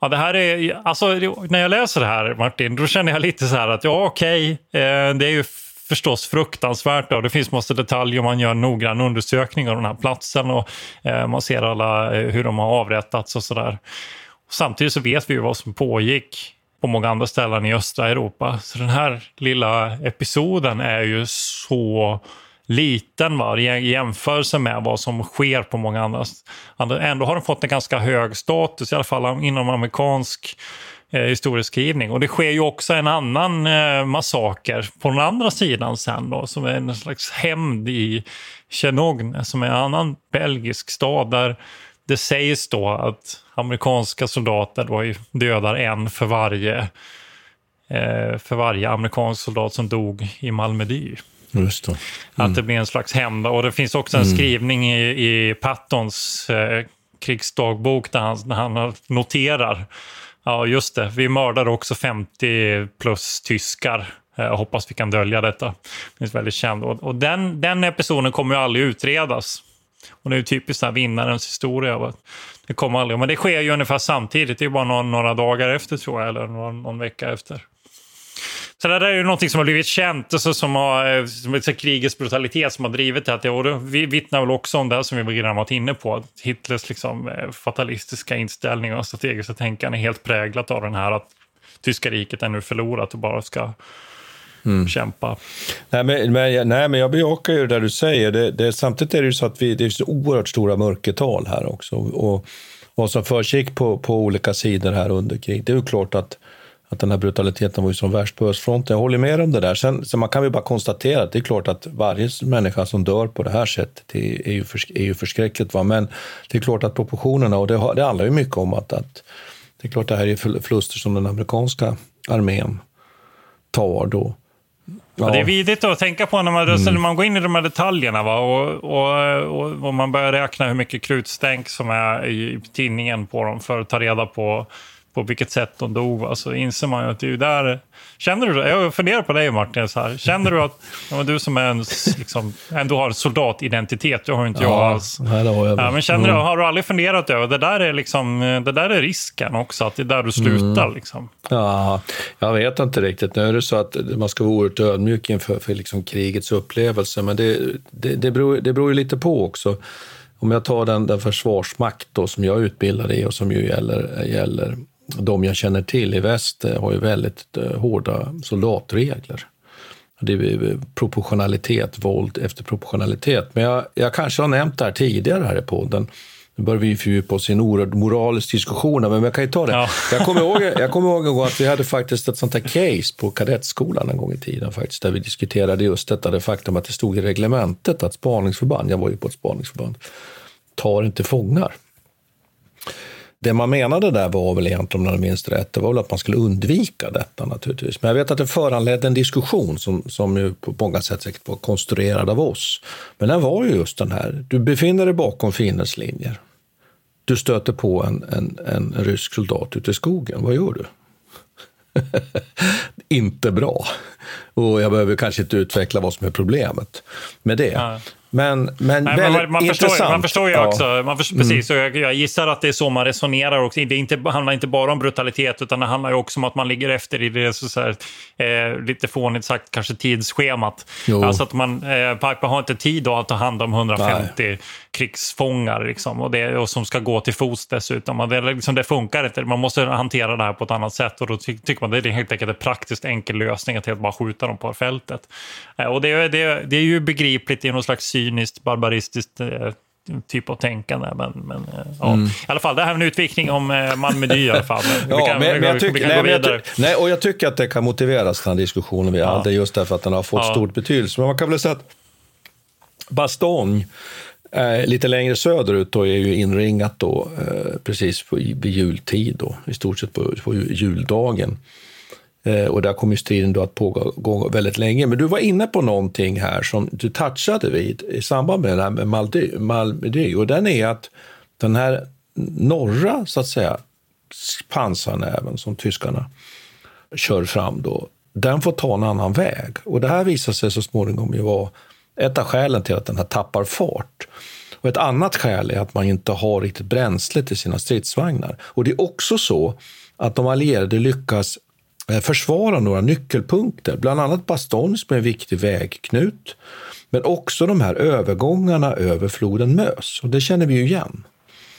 [SPEAKER 1] Ja, det här är, alltså, när jag läser det här, Martin, då känner jag lite så här att ja, okej, okay, eh, det är ju förstås fruktansvärt. Och det finns massa detaljer. Man gör en noggrann undersökning av den här platsen och eh, man ser alla eh, hur de har avrättats och sådär. Samtidigt så vet vi ju vad som pågick på många andra ställen i östra Europa. Så den här lilla episoden är ju så liten va? i jämförelse med vad som sker på många andra. Ändå har den fått en ganska hög status, i alla fall inom amerikansk eh, historieskrivning. Och det sker ju också en annan eh, massaker på den andra sidan sen då, som är en slags hämnd i Tjernogne, som är en annan belgisk stad där det sägs då att amerikanska soldater då dödar en för varje, eh, för varje amerikansk soldat som dog i Malmedy.
[SPEAKER 3] Just det.
[SPEAKER 1] Mm. Att det blir en slags hämnd. Och det finns också en mm. skrivning i, i Pattons eh, krigsdagbok där han, där han noterar Ja, just det. Vi mördar också 50 plus tyskar. Eh, jag hoppas vi kan dölja detta. Det är väldigt känd. Och den, den episoden kommer ju aldrig utredas. Och det är ju typiskt här vinnarens historia. Det kommer aldrig. Men det sker ju ungefär samtidigt. Det är bara några, några dagar efter tror jag, eller någon, någon vecka efter. Så det där är ju någonting som har blivit känt, alltså, som har, eh, som är krigets brutalitet som har drivit det. Och det vittnar väl också om det som vi redan varit inne på. Hitlers liksom, eh, fatalistiska inställning och strategiska tänkande är helt präglat av den här att tyska riket är nu förlorat och bara ska mm. kämpa.
[SPEAKER 3] Nej men, men, nej, men jag bejakar ju det där du säger. Det, det, samtidigt är det ju så att vi, det är så oerhört stora mörkertal här också. Och vad som försiggick på, på olika sidor här under krig, det är ju klart att att den här brutaliteten var ju som värst på östfronten. Jag håller med om det där. Sen, man kan ju bara konstatera att det är klart att varje människa som dör på det här sättet det är ju, för, är ju förskräckligt. Va? Men det är klart att proportionerna, och det, det handlar ju mycket om att, att det är klart det här är förluster som den amerikanska armén tar då.
[SPEAKER 1] Ja. Det är vidigt att tänka på när man, mm. när man går in i de här detaljerna va? Och, och, och, och man börjar räkna hur mycket krutstänk som är i tidningen på dem för att ta reda på på vilket sätt de dog, så inser man ju att det är där... Känner du, jag funderar på dig Martin, så här. känner du att ja, du som är en, liksom, ändå har soldatidentitet, det har inte jag alls.
[SPEAKER 3] Nej, det har, jag
[SPEAKER 1] ja, men känner du, mm. har du aldrig funderat över, det där är, liksom, det där är risken också, att det är där du slutar? Mm. Liksom.
[SPEAKER 3] Ja, jag vet inte riktigt. Nu är det så att man ska vara oerhört ödmjuk inför för liksom krigets upplevelse, men det, det, det, beror, det beror ju lite på också. Om jag tar den, den försvarsmakt då, som jag utbildade i och som ju gäller, gäller de jag känner till i väst eh, har ju väldigt eh, hårda soldatregler. Det är proportionalitet, våld efter proportionalitet. Men jag, jag kanske har nämnt det här tidigare här i podden. Nu börjar vi fördjupa oss i en oerhörd moralisk diskussion, men jag kan ju ta det. Ja. Jag, kommer ihåg, jag kommer ihåg att vi hade faktiskt ett sånt här case på kadettskolan en gång i tiden, faktiskt, där vi diskuterade just detta, det faktum att det stod i reglementet att spaningsförband, jag var ju på ett spaningsförband, tar inte fångar. Det man menade där var väl egentligen, om jag minns rätt, det var väl att man skulle undvika detta naturligtvis. Men jag vet att det föranledde en diskussion som, som ju på många sätt säkert var konstruerad av oss. Men den var ju just den här, du befinner dig bakom fiendens linjer. Du stöter på en, en, en rysk soldat ute i skogen, vad gör du? inte bra. Och jag behöver kanske inte utveckla vad som är problemet med det. Ja. Men, men Nej, väldigt man, man.
[SPEAKER 1] Förstår, man förstår ju också, man förstår, mm. precis, och jag, jag, gissar att det är så man resonerar också. Det inte, handlar inte bara om brutalitet, utan det handlar också om att man ligger efter i det så, så här, eh, lite fånigt sagt, kanske tidsschemat. Jo. Alltså att man, eh, Piper har inte tid att ta hand om 150 Nej. krigsfångar liksom, och, det, och som ska gå till fots dessutom. Och det, liksom, det funkar inte, man måste hantera det här på ett annat sätt och då ty tycker man det är helt enkelt en praktiskt enkel lösning att helt bara skjuta dem på fältet. Eh, och det, det, det är ju begripligt i någon slags cyniskt, barbaristiskt eh, typ av tänkande. Men, men eh, ja. Mm. I alla fall, det här är en utvikning om eh, Malmedy i alla fall.
[SPEAKER 3] nej, och jag tycker att det kan motiveras, den här diskussionen vi ja. hade, just därför att den har fått ja. stor betydelse. Men man kan väl säga att Bastogne, eh, lite längre söderut, då, är ju inringat då, eh, precis på, vid jultid, då, i stort sett på, på juldagen. Eh, och där kommer striden då att pågå väldigt länge. Men du var inne på någonting här som du touchade vid i samband med det här med Maldy, Malmedy. Och den är att den här norra, så att säga, pansarnäven som tyskarna kör fram då, den får ta en annan väg. Och det här visar sig så småningom ju vara ett av skälen till att den här tappar fart. Och ett annat skäl är att man inte har riktigt bränsle till sina stridsvagnar. Och det är också så att de allierade lyckas försvara några nyckelpunkter, bland annat Bastogne som är en viktig vägknut, men också de här övergångarna över floden Mös. Och det känner vi ju igen.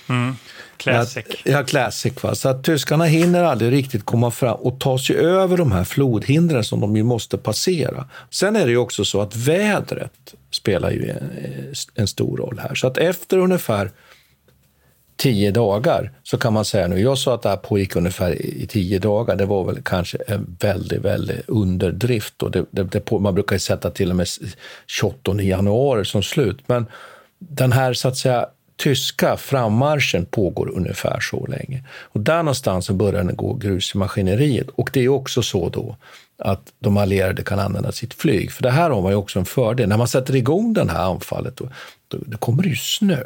[SPEAKER 1] Mm. Classic.
[SPEAKER 3] Att, ja, classic. Va? Så att tyskarna hinner aldrig riktigt komma fram och ta sig över de här flodhindren som de ju måste passera. Sen är det ju också så att vädret spelar ju en, en stor roll här. Så att efter ungefär tio dagar så kan man säga nu, jag sa att det här pågick ungefär i tio dagar, det var väl kanske en väldigt, väldigt underdrift. Och det, det, det, man brukar sätta till och med 28 januari som slut. Men den här så att säga tyska frammarschen pågår ungefär så länge. Och där någonstans börjar den gå grus i maskineriet. Och det är också så då att de allierade kan använda sitt flyg. För det här har man ju också en fördel. När man sätter igång det här anfallet, då, då, då kommer det ju snö.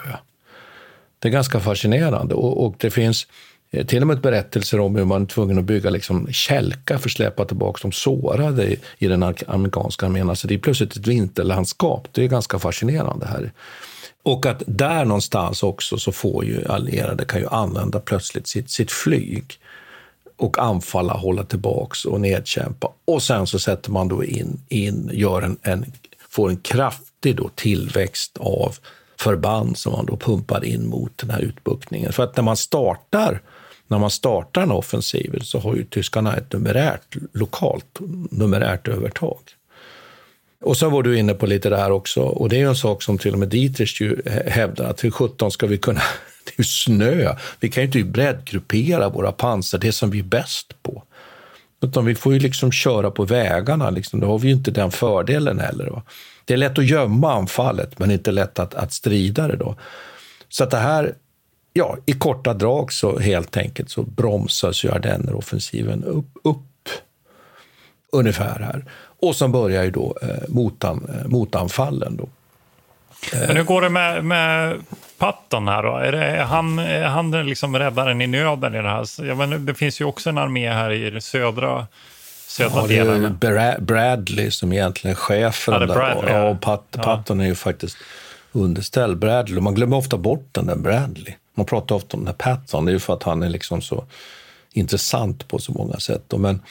[SPEAKER 3] Det är ganska fascinerande. Och, och, det finns eh, till och med berättelser om hur man är tvungen att bygga liksom kälka för att släppa tillbaka de sårade i, i den amerikanska armén. Alltså det är plötsligt ett vinterlandskap. Det är ganska fascinerande här. Och att där någonstans också så får ju allierade kan ju använda plötsligt sitt, sitt flyg och anfalla, hålla tillbaks och nedkämpa. Och sen så sätter man då in, in gör en, en, får en kraftig då tillväxt av förband som man då pumpar in mot den här utbuktningen. För att när man startar när man startar en offensiv så har ju tyskarna ett numerärt, lokalt numerärt övertag. Och så var du inne på lite där också, och det är en sak som till och med Dietrich ju hävdar, att hur sjutton ska vi kunna... Det är ju snö. Vi kan ju inte breddgruppera våra pansar, det som vi är bäst på. Utan vi får ju liksom köra på vägarna, liksom. då har vi ju inte den fördelen heller. Va? Det är lätt att gömma anfallet, men inte lätt att, att strida det då. Så att det här, ja, i korta drag så helt enkelt så bromsas ju offensiven upp, upp ungefär här. Och sen börjar ju då eh, motan, eh, motanfallen. Då. Eh.
[SPEAKER 1] Men hur går det med, med Patton här då? Är, det, är han, är han liksom räddaren i nöden i det här? Jag menar, det finns ju också en armé här i södra, södra ja,
[SPEAKER 3] är Bradley som egentligen är chefen.
[SPEAKER 1] Ja, Bradley,
[SPEAKER 3] ja, och Pat, ja. Patton är ju faktiskt underställd Bradley. Man glömmer ofta bort den där Bradley. Man pratar ofta om den här Patton, det är ju för att han är liksom så intressant på så många sätt. Men,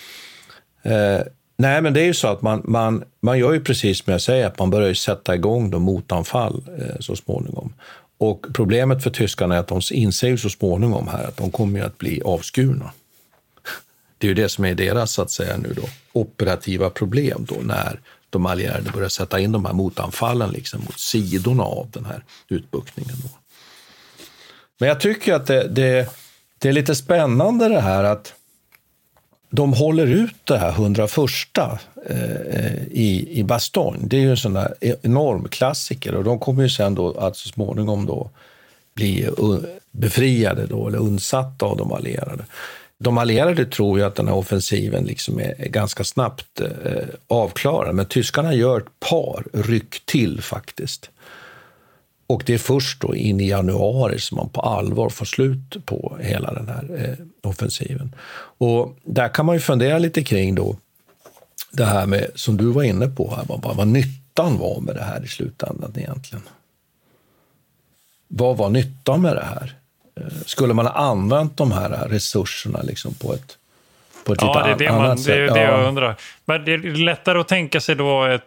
[SPEAKER 3] eh, Nej, men det är ju så att man, man, man gör ju precis som jag säger, att man börjar sätta igång de motanfall eh, så småningom. Och problemet för tyskarna är att de inser ju så småningom här att de kommer att bli avskurna. Det är ju det som är deras så att säga nu då, operativa problem då när de allierade börjar sätta in de här motanfallen liksom mot sidorna av den här utbuktningen. Då. Men jag tycker att det, det, det är lite spännande det här att de håller ut det här 101 eh, i, i Bastogne. Det är ju en sån där e-, enorm klassiker och de kommer ju sen då att så småningom då bli eh, befriade då, eller undsatta av de allierade. De allierade tror ju att den här offensiven liksom är, är ganska snabbt eh, avklarad, men tyskarna gör ett par ryck till faktiskt. Och det är först då in i januari som man på allvar får slut på hela den här eh, offensiven. Och där kan man ju fundera lite kring då det här med, som du var inne på, här, vad, vad nyttan var med det här i slutändan egentligen. Vad var nyttan med det här? Eh, skulle man ha använt de här resurserna liksom på ett på ett
[SPEAKER 1] ja, det är det, man, det, är det jag undrar. Men det är lättare att tänka sig då ett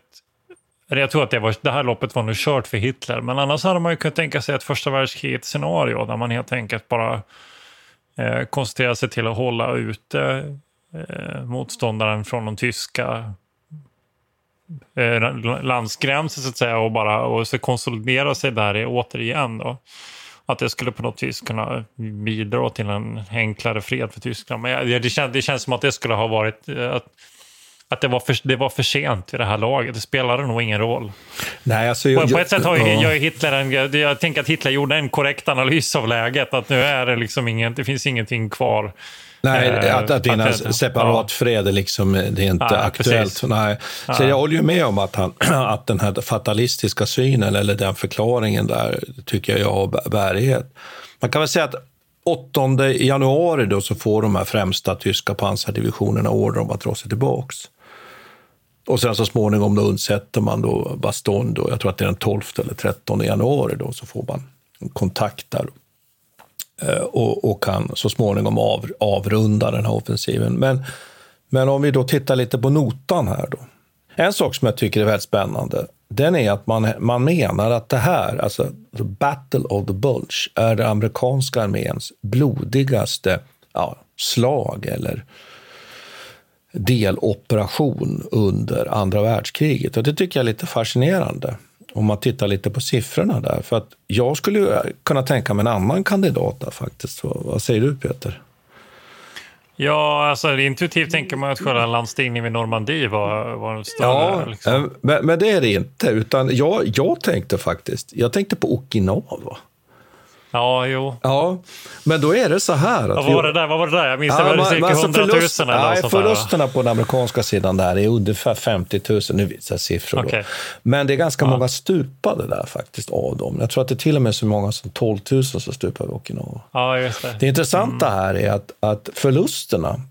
[SPEAKER 1] jag tror att det, var, det här loppet var nu kört för Hitler, men annars hade man ju kunnat tänka sig ett första världskrigets scenario där man helt enkelt bara eh, koncentrerar sig till att hålla ute eh, motståndaren från de tyska eh, landsgränser så att säga och bara och så konsolidera sig där återigen. Då. Att det skulle på något vis kunna bidra till en enklare fred för Tyskland. Men det, känns, det känns som att det skulle ha varit eh, att att det var, för, det var för sent i det här laget. Det spelade nog ingen roll.
[SPEAKER 3] Nej, alltså, jag,
[SPEAKER 1] på, på ett sätt har ju, ja. Hitler en, jag tänker att Hitler gjorde en korrekt analys av läget. Att nu är det liksom inget, det finns ingenting kvar
[SPEAKER 3] Nej,
[SPEAKER 1] Eh,
[SPEAKER 3] att, att vinna separat
[SPEAKER 1] ja.
[SPEAKER 3] fred är liksom, det är inte
[SPEAKER 1] Nej,
[SPEAKER 3] aktuellt.
[SPEAKER 1] precis.
[SPEAKER 3] Nej. Så
[SPEAKER 1] Ja.
[SPEAKER 3] jag håller ju med om att, han, att den här fatalistiska synen, eller den förklaringen där, tycker jag har bä- bärighet. Man kan väl säga att 8 januari då så får de här främsta tyska pansardivisionerna order om att dra sig tillbaks. Och sen så småningom då undsätter man då Baston, då, jag tror att det är den 12 eller 13 januari då, så får man kontakt där eh, Eh, och, och kan så småningom av, avrunda den här offensiven. Men, men om vi då tittar lite på notan här då. En sak som jag tycker är väldigt spännande, den är att man, man menar att det här, alltså the Battle of the Bulge, är det amerikanska arméns blodigaste ja, slag eller deloperation under andra världskriget. Och det tycker jag är lite fascinerande om man tittar lite på siffrorna där. För att jag skulle kunna tänka mig en annan kandidat där faktiskt. Vad, säger du Peter?
[SPEAKER 1] Ja, alltså intuitivt tänker man att själva landstigningen vid Normandie var, var en större.
[SPEAKER 3] Ja,
[SPEAKER 1] liksom.
[SPEAKER 3] eh, men, men det är det inte. Utan jag, jag tänkte faktiskt, jag tänkte på Okinawa.
[SPEAKER 1] Ja, jo.
[SPEAKER 3] Ja, men då är det så här. Att
[SPEAKER 1] Vad var det där? Vad var det där? Jag minns det
[SPEAKER 3] Ja,
[SPEAKER 1] var
[SPEAKER 3] men-
[SPEAKER 1] cirka
[SPEAKER 3] men alltså
[SPEAKER 1] 100 000
[SPEAKER 3] förlust-
[SPEAKER 1] eller
[SPEAKER 3] nej,
[SPEAKER 1] sånt där?
[SPEAKER 3] Förlusterna på den amerikanska sidan där är ungefär 50 000. Nu visar jag siffror. Då. Men det är ganska många stupade där faktiskt av dem. Jag tror att det är till och med så många som 12 000 som stupade vid Okinawa.
[SPEAKER 1] Ja, just det.
[SPEAKER 3] Det intressanta här är att, att förlusterna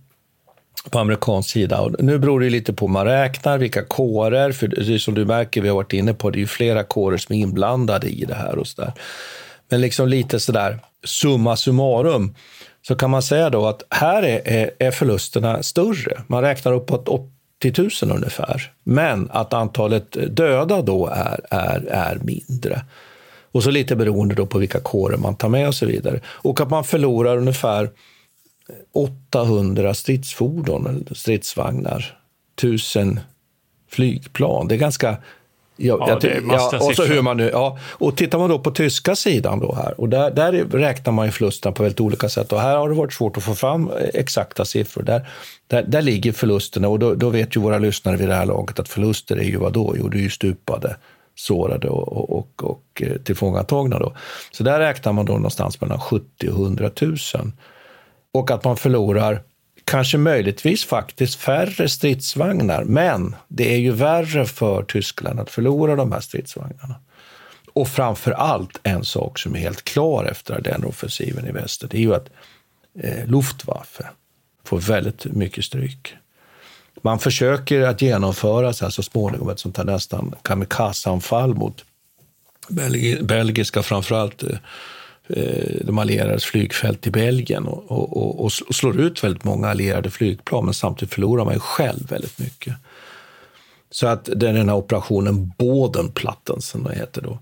[SPEAKER 3] på amerikansk sida, och nu beror det lite på hur man räknar, vilka kårer, för det som du märker, vi har varit inne på, det är ju flera kårer som är inblandade i det här och så där. Men liksom lite sådär summa summarum, så kan man säga då att här är, är, är förlusterna större. Man räknar uppåt 80 000 ungefär, men att antalet döda då är, är, är mindre. Och så lite beroende då på vilka kårer man tar med och så vidare. Och att man förlorar ungefär 800 stridsfordon, eller stridsvagnar, 1000 flygplan. Det är ganska... Ja,
[SPEAKER 1] Ja, det är massiva
[SPEAKER 3] och, så hur man nu, ja, och tittar man då på tyska sidan då här, och där, där räknar man ju förlusterna på väldigt olika sätt. Och här har det varit svårt att få fram eh, exakta siffror. Där, där, där ligger förlusterna, och då, då vet ju våra lyssnare vid det här laget att förluster är ju vad då? Jo, det är ju stupade, sårade och, och, och, och eh, tillfångatagna. Då. Så där räknar man då någonstans mellan 70 och 100 000 och att man förlorar kanske möjligtvis faktiskt färre stridsvagnar. Men det är ju värre för Tyskland att förlora de här stridsvagnarna. Och framför allt en sak som är helt klar efter den offensiven i väster, det är ju att eh, Luftwaffe får väldigt mycket stryk. Man försöker att genomföra så, här så småningom ett sånt här nästan kamikazeanfall mot belgiska, framförallt eh, Eh, de allierades flygfält i Belgien och, och, och, och slår ut väldigt många allierade flygplan, men samtidigt förlorar man ju själv väldigt mycket. Så att det är den här operationen Bodenplatten, som den heter då,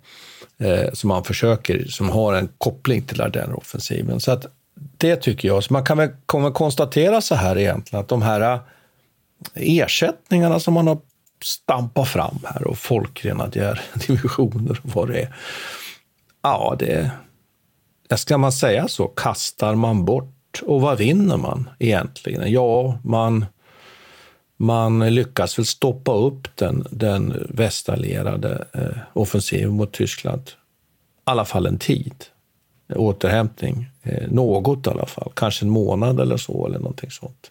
[SPEAKER 3] eh, som man försöker, som har en koppling till Ardenneroffensiven. Så att det tycker jag, så man kan väl kommer konstatera så här egentligen, att de här eh, ersättningarna som man har stampat fram här och folkgrenadjärdivisioner och vad det är. Ja, det Ska man säga så? Kastar man bort? Och vad vinner man egentligen? Ja, man, man lyckas väl stoppa upp den, den västallierade eh, offensiven mot Tyskland. I alla fall en tid. Återhämtning. Eh, något i alla fall. Kanske en månad eller så, eller någonting sånt.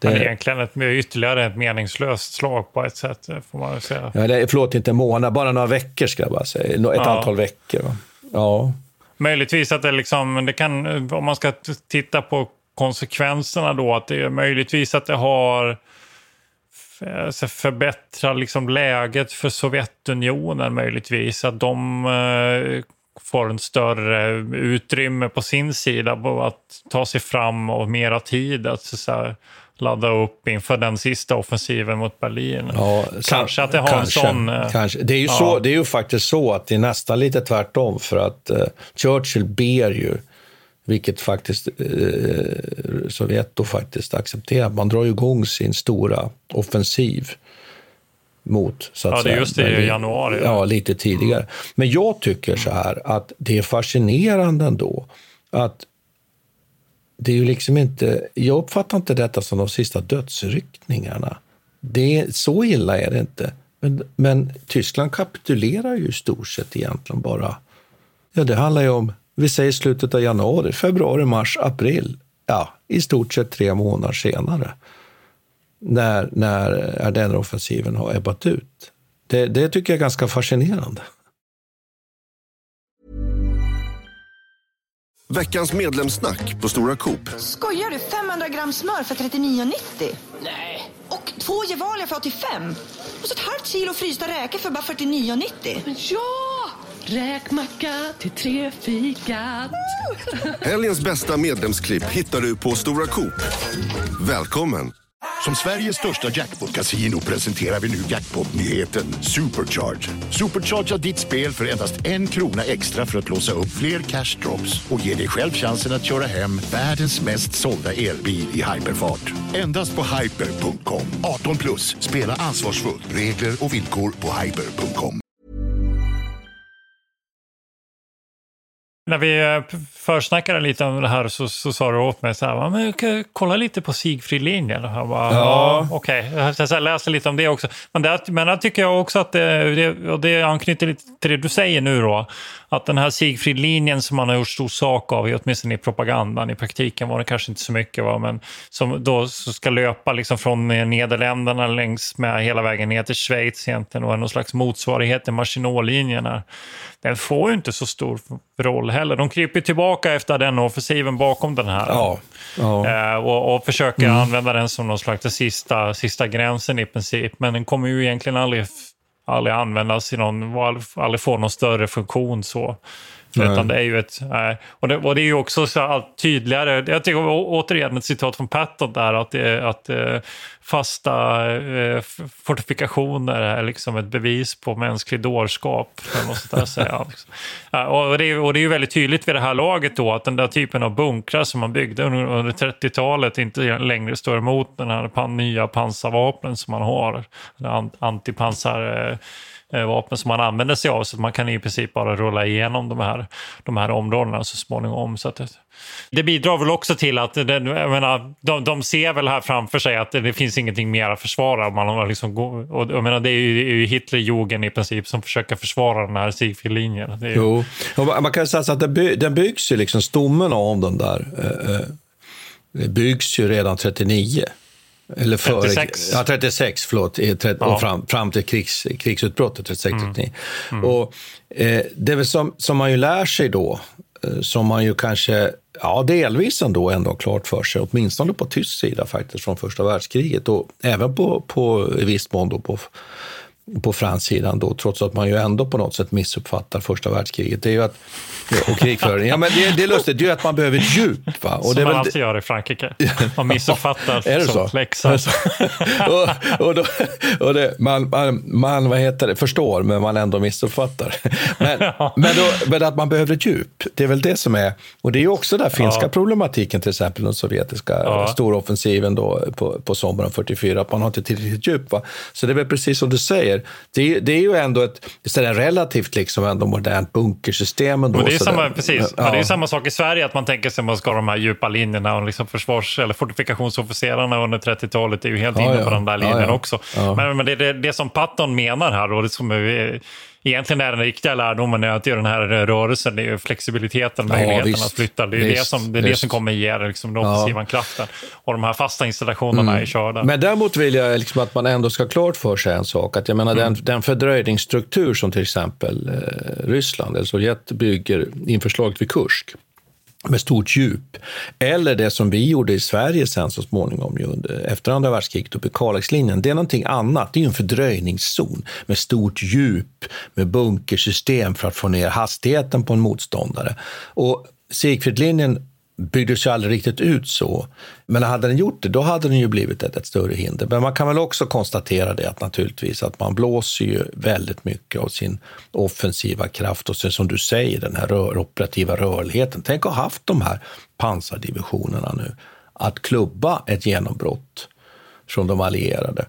[SPEAKER 1] Men det är egentligen ett, ytterligare ett meningslöst slag på ett sätt, får man väl säga.
[SPEAKER 3] Ja, förlåt, inte en månad, bara några veckor ska jag bara säga. Ett
[SPEAKER 1] Ja.
[SPEAKER 3] antal veckor. Va? Ja.
[SPEAKER 1] Möjligtvis att det liksom, det kan, om man ska titta på konsekvenserna då, att det är möjligtvis att det har förbättrat liksom läget för Sovjetunionen möjligtvis. Att de eh, får en större utrymme på sin sida på att ta sig fram och mera tid att så, så här, ladda upp inför den sista offensiven mot Berlin.
[SPEAKER 3] Ja,
[SPEAKER 1] Kanske att det har
[SPEAKER 3] kanske,
[SPEAKER 1] en sån... eh,
[SPEAKER 3] Kanske. Det, är ju
[SPEAKER 1] ja.
[SPEAKER 3] så, det är ju faktiskt så att det är nästan lite tvärtom för att eh, Churchill ber ju, vilket faktiskt eh, Sovjet då faktiskt accepterar, man drar ju igång sin stora offensiv mot, så att
[SPEAKER 1] Ja, det är just det, i januari, ja.
[SPEAKER 3] Ja, lite tidigare. Men jag tycker så här att det är fascinerande ändå att det är ju liksom inte, jag uppfattar inte detta som de sista dödsryckningarna. Det är, så illa är det inte. Men, men Tyskland kapitulerar ju i stort sett egentligen bara. Ja, det handlar ju om, vi säger slutet av januari, februari, mars, april. ja, i stort sett tre månader senare när, när Ardenneroffensiven har ebbat ut. Det, det tycker jag är ganska fascinerande.
[SPEAKER 13] Veckans medlemssnack på Stora Coop.
[SPEAKER 15] Skojar du? 500 gram smör för 39,90? Nej. Och två Gevalia för 85? Och så ett halvt kilo frysta räkor för bara 49,90?
[SPEAKER 16] Ja! Räkmacka till tre fikat.
[SPEAKER 13] Helgens bästa medlemsklipp hittar du på Stora Coop. Välkommen!
[SPEAKER 17] Som Sveriges största jackpot-casino presenterar vi nu jackpot-nyheten Supercharge. Supercharge ditt spel för endast en krona extra för att låsa upp fler cash drops och ge dig själv chansen att köra hem världens mest sålda elbil i hyperfart. Endast på hyper.com. 18 plus. Spela ansvarsfullt. Regler och villkor på hyper.com.
[SPEAKER 1] När vi eh, försnackade lite om det här så, så sa du åt mig så här, men kolla lite på Sigfrid-linjen. Jag bara, ja. Okej, okay. jag läste lite om det också. Men det, men där tycker jag också att det, det, och det anknyter lite till det du säger nu då, att den här Sigfrid-linjen som man har gjort stor sak av, åtminstone i propagandan, i praktiken var det kanske inte så mycket, va? men som då ska löpa liksom från Nederländerna längs med hela vägen ner till Schweiz egentligen och är någon slags motsvarighet till Maginot-linjen. Den får ju inte så stor roll heller. De kryper tillbaka efter den offensiven bakom den här.
[SPEAKER 3] Ja. ja.
[SPEAKER 1] Eh, och, och, försöker mm. använda den som någon slags sista, sista gränsen i princip. Men den kommer ju egentligen aldrig, aldrig användas i någon, aldrig få någon större funktion så. Utan det är ju ett... Och, det, och det är ju också så allt tydligare. Jag tycker återigen ett citat från Patton där att, det, att äh, fasta äh, fortifikationer är liksom ett bevis på mänsklig dårskap. säga. och, det är, och det är ju väldigt tydligt vid det här laget då att den där typen av bunkrar som man byggde under, under 30-talet inte längre står emot den här nya pansarvapnen som man har. Antipansar Eh, Eh, vapen som man använder sig av. Så att man kan i princip bara rulla igenom de här, de här områdena så småningom. Så att det, bidrar väl också till att det, jag menar, de, de ser väl här framför sig att det, finns ingenting mer att försvara. Man har liksom, och, jag menar, det är ju, ju Hitlerjugend i princip som försöker försvara den här Siegfried-linjen. Ju...
[SPEAKER 3] Jo, man kan säga så att den, by, den byggs ju liksom, stommen av den där eh, eh byggs ju redan 39. Eller före, 36. Ja, 36, förlåt. 30, ja. och fram, fram till krigs, krigsutbrottet, 36, mm. 39. Mm. Och, eh, det är väl som, som man ju lär sig då, eh, som man ju kanske, ja delvis ändå, ändå klart för sig, åtminstone på tysk sida faktiskt, från första världskriget och även på, på i viss mån då på på fransidan då, trots att man ju ändå på något sätt missuppfattar första världskriget. Det är ju att, och krigföring. Ja, men det, det är lustigt, det är ju att man behöver ett djup. Va? Och
[SPEAKER 1] som
[SPEAKER 3] det
[SPEAKER 1] man alltid gör i Frankrike. Man missuppfattar
[SPEAKER 3] är det
[SPEAKER 1] som läxa.
[SPEAKER 3] och, och, då, och det, man, man, man, vad heter det, förstår, men man ändå missuppfattar. Men, ja. men, då, men att man behöver ett djup, det är väl det som är, och det är ju också den finska ja. problematiken, till exempel den sovjetiska ja. storoffensiven då på, på sommaren 44, att man har inte tillräckligt djup. Va? Så det är väl precis som du säger, det, det är ju ändå ett sådär relativt liksom ändå modernt bunkersystem. Ändå,
[SPEAKER 1] det, är samma, precis. Ja. det är samma sak i Sverige, att man tänker sig att man ska ha de här djupa linjerna och liksom försvars eller fortifikationsofficerarna under 30-talet är ju helt ja, inne på den där linjen också. Men, men det, det, det som Patton menar här och det som är, egentligen är den riktiga lärdomen är att göra den här rörelsen, det är flexibiliteten, ja, möjligheten visst, att flytta. Det är, visst, det, som, det, är det som kommer ge liksom, den offensiva ja. kraften. Och de här fasta installationerna mm. är körda.
[SPEAKER 3] Men däremot vill jag liksom att man ändå ska klart för sig en sak. Att jag menar mm. den, den fördröjningsstruktur som till exempel eh, Ryssland eller Sovjet bygger inför slaget vid Kursk med stort djup. Eller det som vi gjorde i Sverige sen så småningom under, efter andra världskriget uppe i Kalixlinjen. Det är någonting annat. Det är en fördröjningszon med stort djup, med bunkersystem för att få ner hastigheten på en motståndare. Och Sigfridlinjen byggdes sig aldrig riktigt ut så. Men hade den gjort det, då hade den ju blivit ett, ett, större hinder. Men man kan väl också konstatera det att naturligtvis att man blåser ju väldigt mycket av sin offensiva kraft och sen som du säger, den här rör, operativa rörligheten. Tänk att ha haft de här pansardivisionerna nu. Att klubba ett genombrott från de allierade.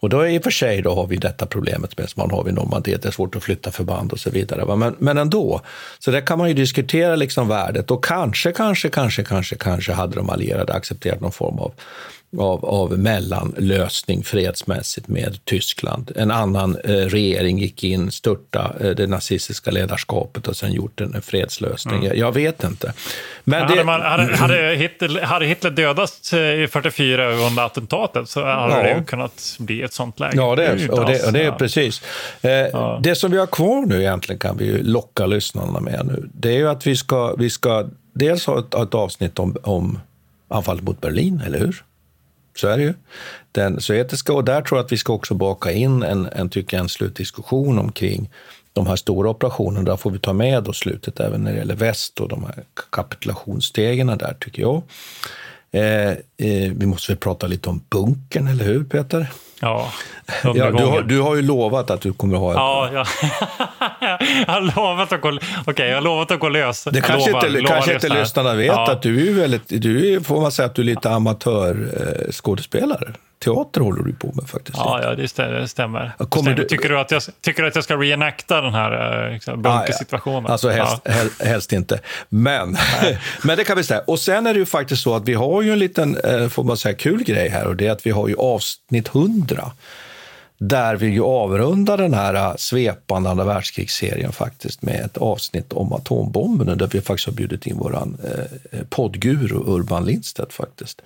[SPEAKER 3] Och då i och för sig då har vi detta problemet med som man har vid Normandiet, det är svårt att flytta förband och så vidare. Men, men ändå, så där kan man ju diskutera liksom värdet och kanske, kanske, kanske, kanske, kanske hade de allierade accepterat någon form av av, av mellanlösning fredsmässigt med Tyskland. En annan eh, regering gick in, störta eh, det nazistiska ledarskapet och sen gjort en fredslösning.
[SPEAKER 1] Mm.
[SPEAKER 3] Jag, jag vet inte. Men
[SPEAKER 1] hade,
[SPEAKER 3] det,
[SPEAKER 1] man, hade, hade, Hitler, hade Hitler dödats eh, i 44 under attentatet så hade
[SPEAKER 3] Ja.
[SPEAKER 1] det kunnat bli ett sånt läge.
[SPEAKER 3] Ja, det är, och det, och det är
[SPEAKER 1] ja.
[SPEAKER 3] precis. Eh, Det som vi har kvar nu egentligen kan vi ju locka lyssnarna med nu. Det är ju att vi ska, vi ska dels ha ett, ett avsnitt om, om anfallet mot Berlin, eller hur? Så är det ju. Den sovjetiska, och där tror jag att vi ska också baka in en, en, tycker jag, en slutdiskussion omkring de här stora operationerna. Där får vi ta med då slutet även när det gäller väst och de här kapitulationsstegen där, tycker jag. Eh, eh, vi måste väl prata lite om bunkern, eller hur Peter?
[SPEAKER 1] Ja,
[SPEAKER 3] Ja, du, har, du har ju lovat att du kommer att ha
[SPEAKER 1] Ja, ja. jag har lovat att gå, okej, jag har lovat att gå lös.
[SPEAKER 3] Det kanske
[SPEAKER 1] Lovar-
[SPEAKER 3] inte,
[SPEAKER 1] lovar
[SPEAKER 3] kanske inte lyssnarna vet
[SPEAKER 1] Ja.
[SPEAKER 3] att du är väldigt, du är, får man säga att du är lite amatörskådespelare. Eh. Teater håller du på med faktiskt.
[SPEAKER 1] Ja, ja det stä- det stämmer.
[SPEAKER 3] Ja,
[SPEAKER 1] stämmer.
[SPEAKER 3] du-
[SPEAKER 1] Tycker, du att jag, tycker du att jag ska reenacta den här eh, liksom, bunkersituationen?
[SPEAKER 3] Alltså helst,
[SPEAKER 1] Ja.
[SPEAKER 3] hel, helst inte. Men, men det kan vi säga. Och sen är det ju faktiskt så att vi har ju en liten, eh, får man säga, kul grej här och det är att vi har ju avsnitt 100 där vi ju avrundar den här eh, svepande andra världskrigsserien faktiskt med ett avsnitt om atombomberna där vi faktiskt har bjudit in våran eh, poddguru Urban Lindstedt faktiskt.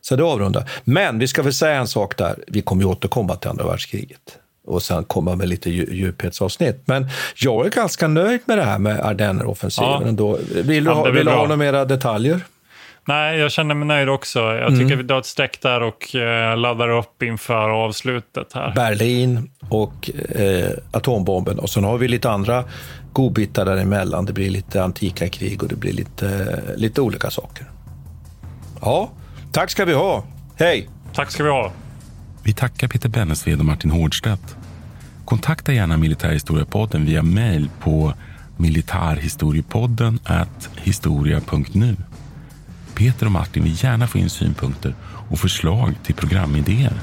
[SPEAKER 3] Så det avrundar. Men vi ska väl säga en sak där. Vi kommer ju återkomma till andra världskriget och sen komma med lite dju- djuphetsavsnitt. Men jag är ganska nöjd med det här med Ardenneroffensiven
[SPEAKER 1] Ja.
[SPEAKER 3] ändå. Vill du
[SPEAKER 1] Ja,
[SPEAKER 3] ha, vill du ha några mera detaljer?
[SPEAKER 1] Nej, jag känner mig nöjd också. Jag
[SPEAKER 3] Mm.
[SPEAKER 1] tycker vi drar ett streck där och eh, laddar upp inför avslutet här.
[SPEAKER 3] Berlin och eh, atombomben. Och sen har vi lite andra godbitar däremellan. Det blir lite antika krig och det blir lite, lite olika saker. Ja, tack ska vi ha. Hej!
[SPEAKER 1] Tack ska vi ha.
[SPEAKER 2] Vi tackar Peter Bennesved och Martin Hårdstedt. Kontakta gärna Militärhistoriepodden via mejl på militarhistoriepodden historia.nu. Peter och Martin vill gärna få in synpunkter och förslag till programidéer.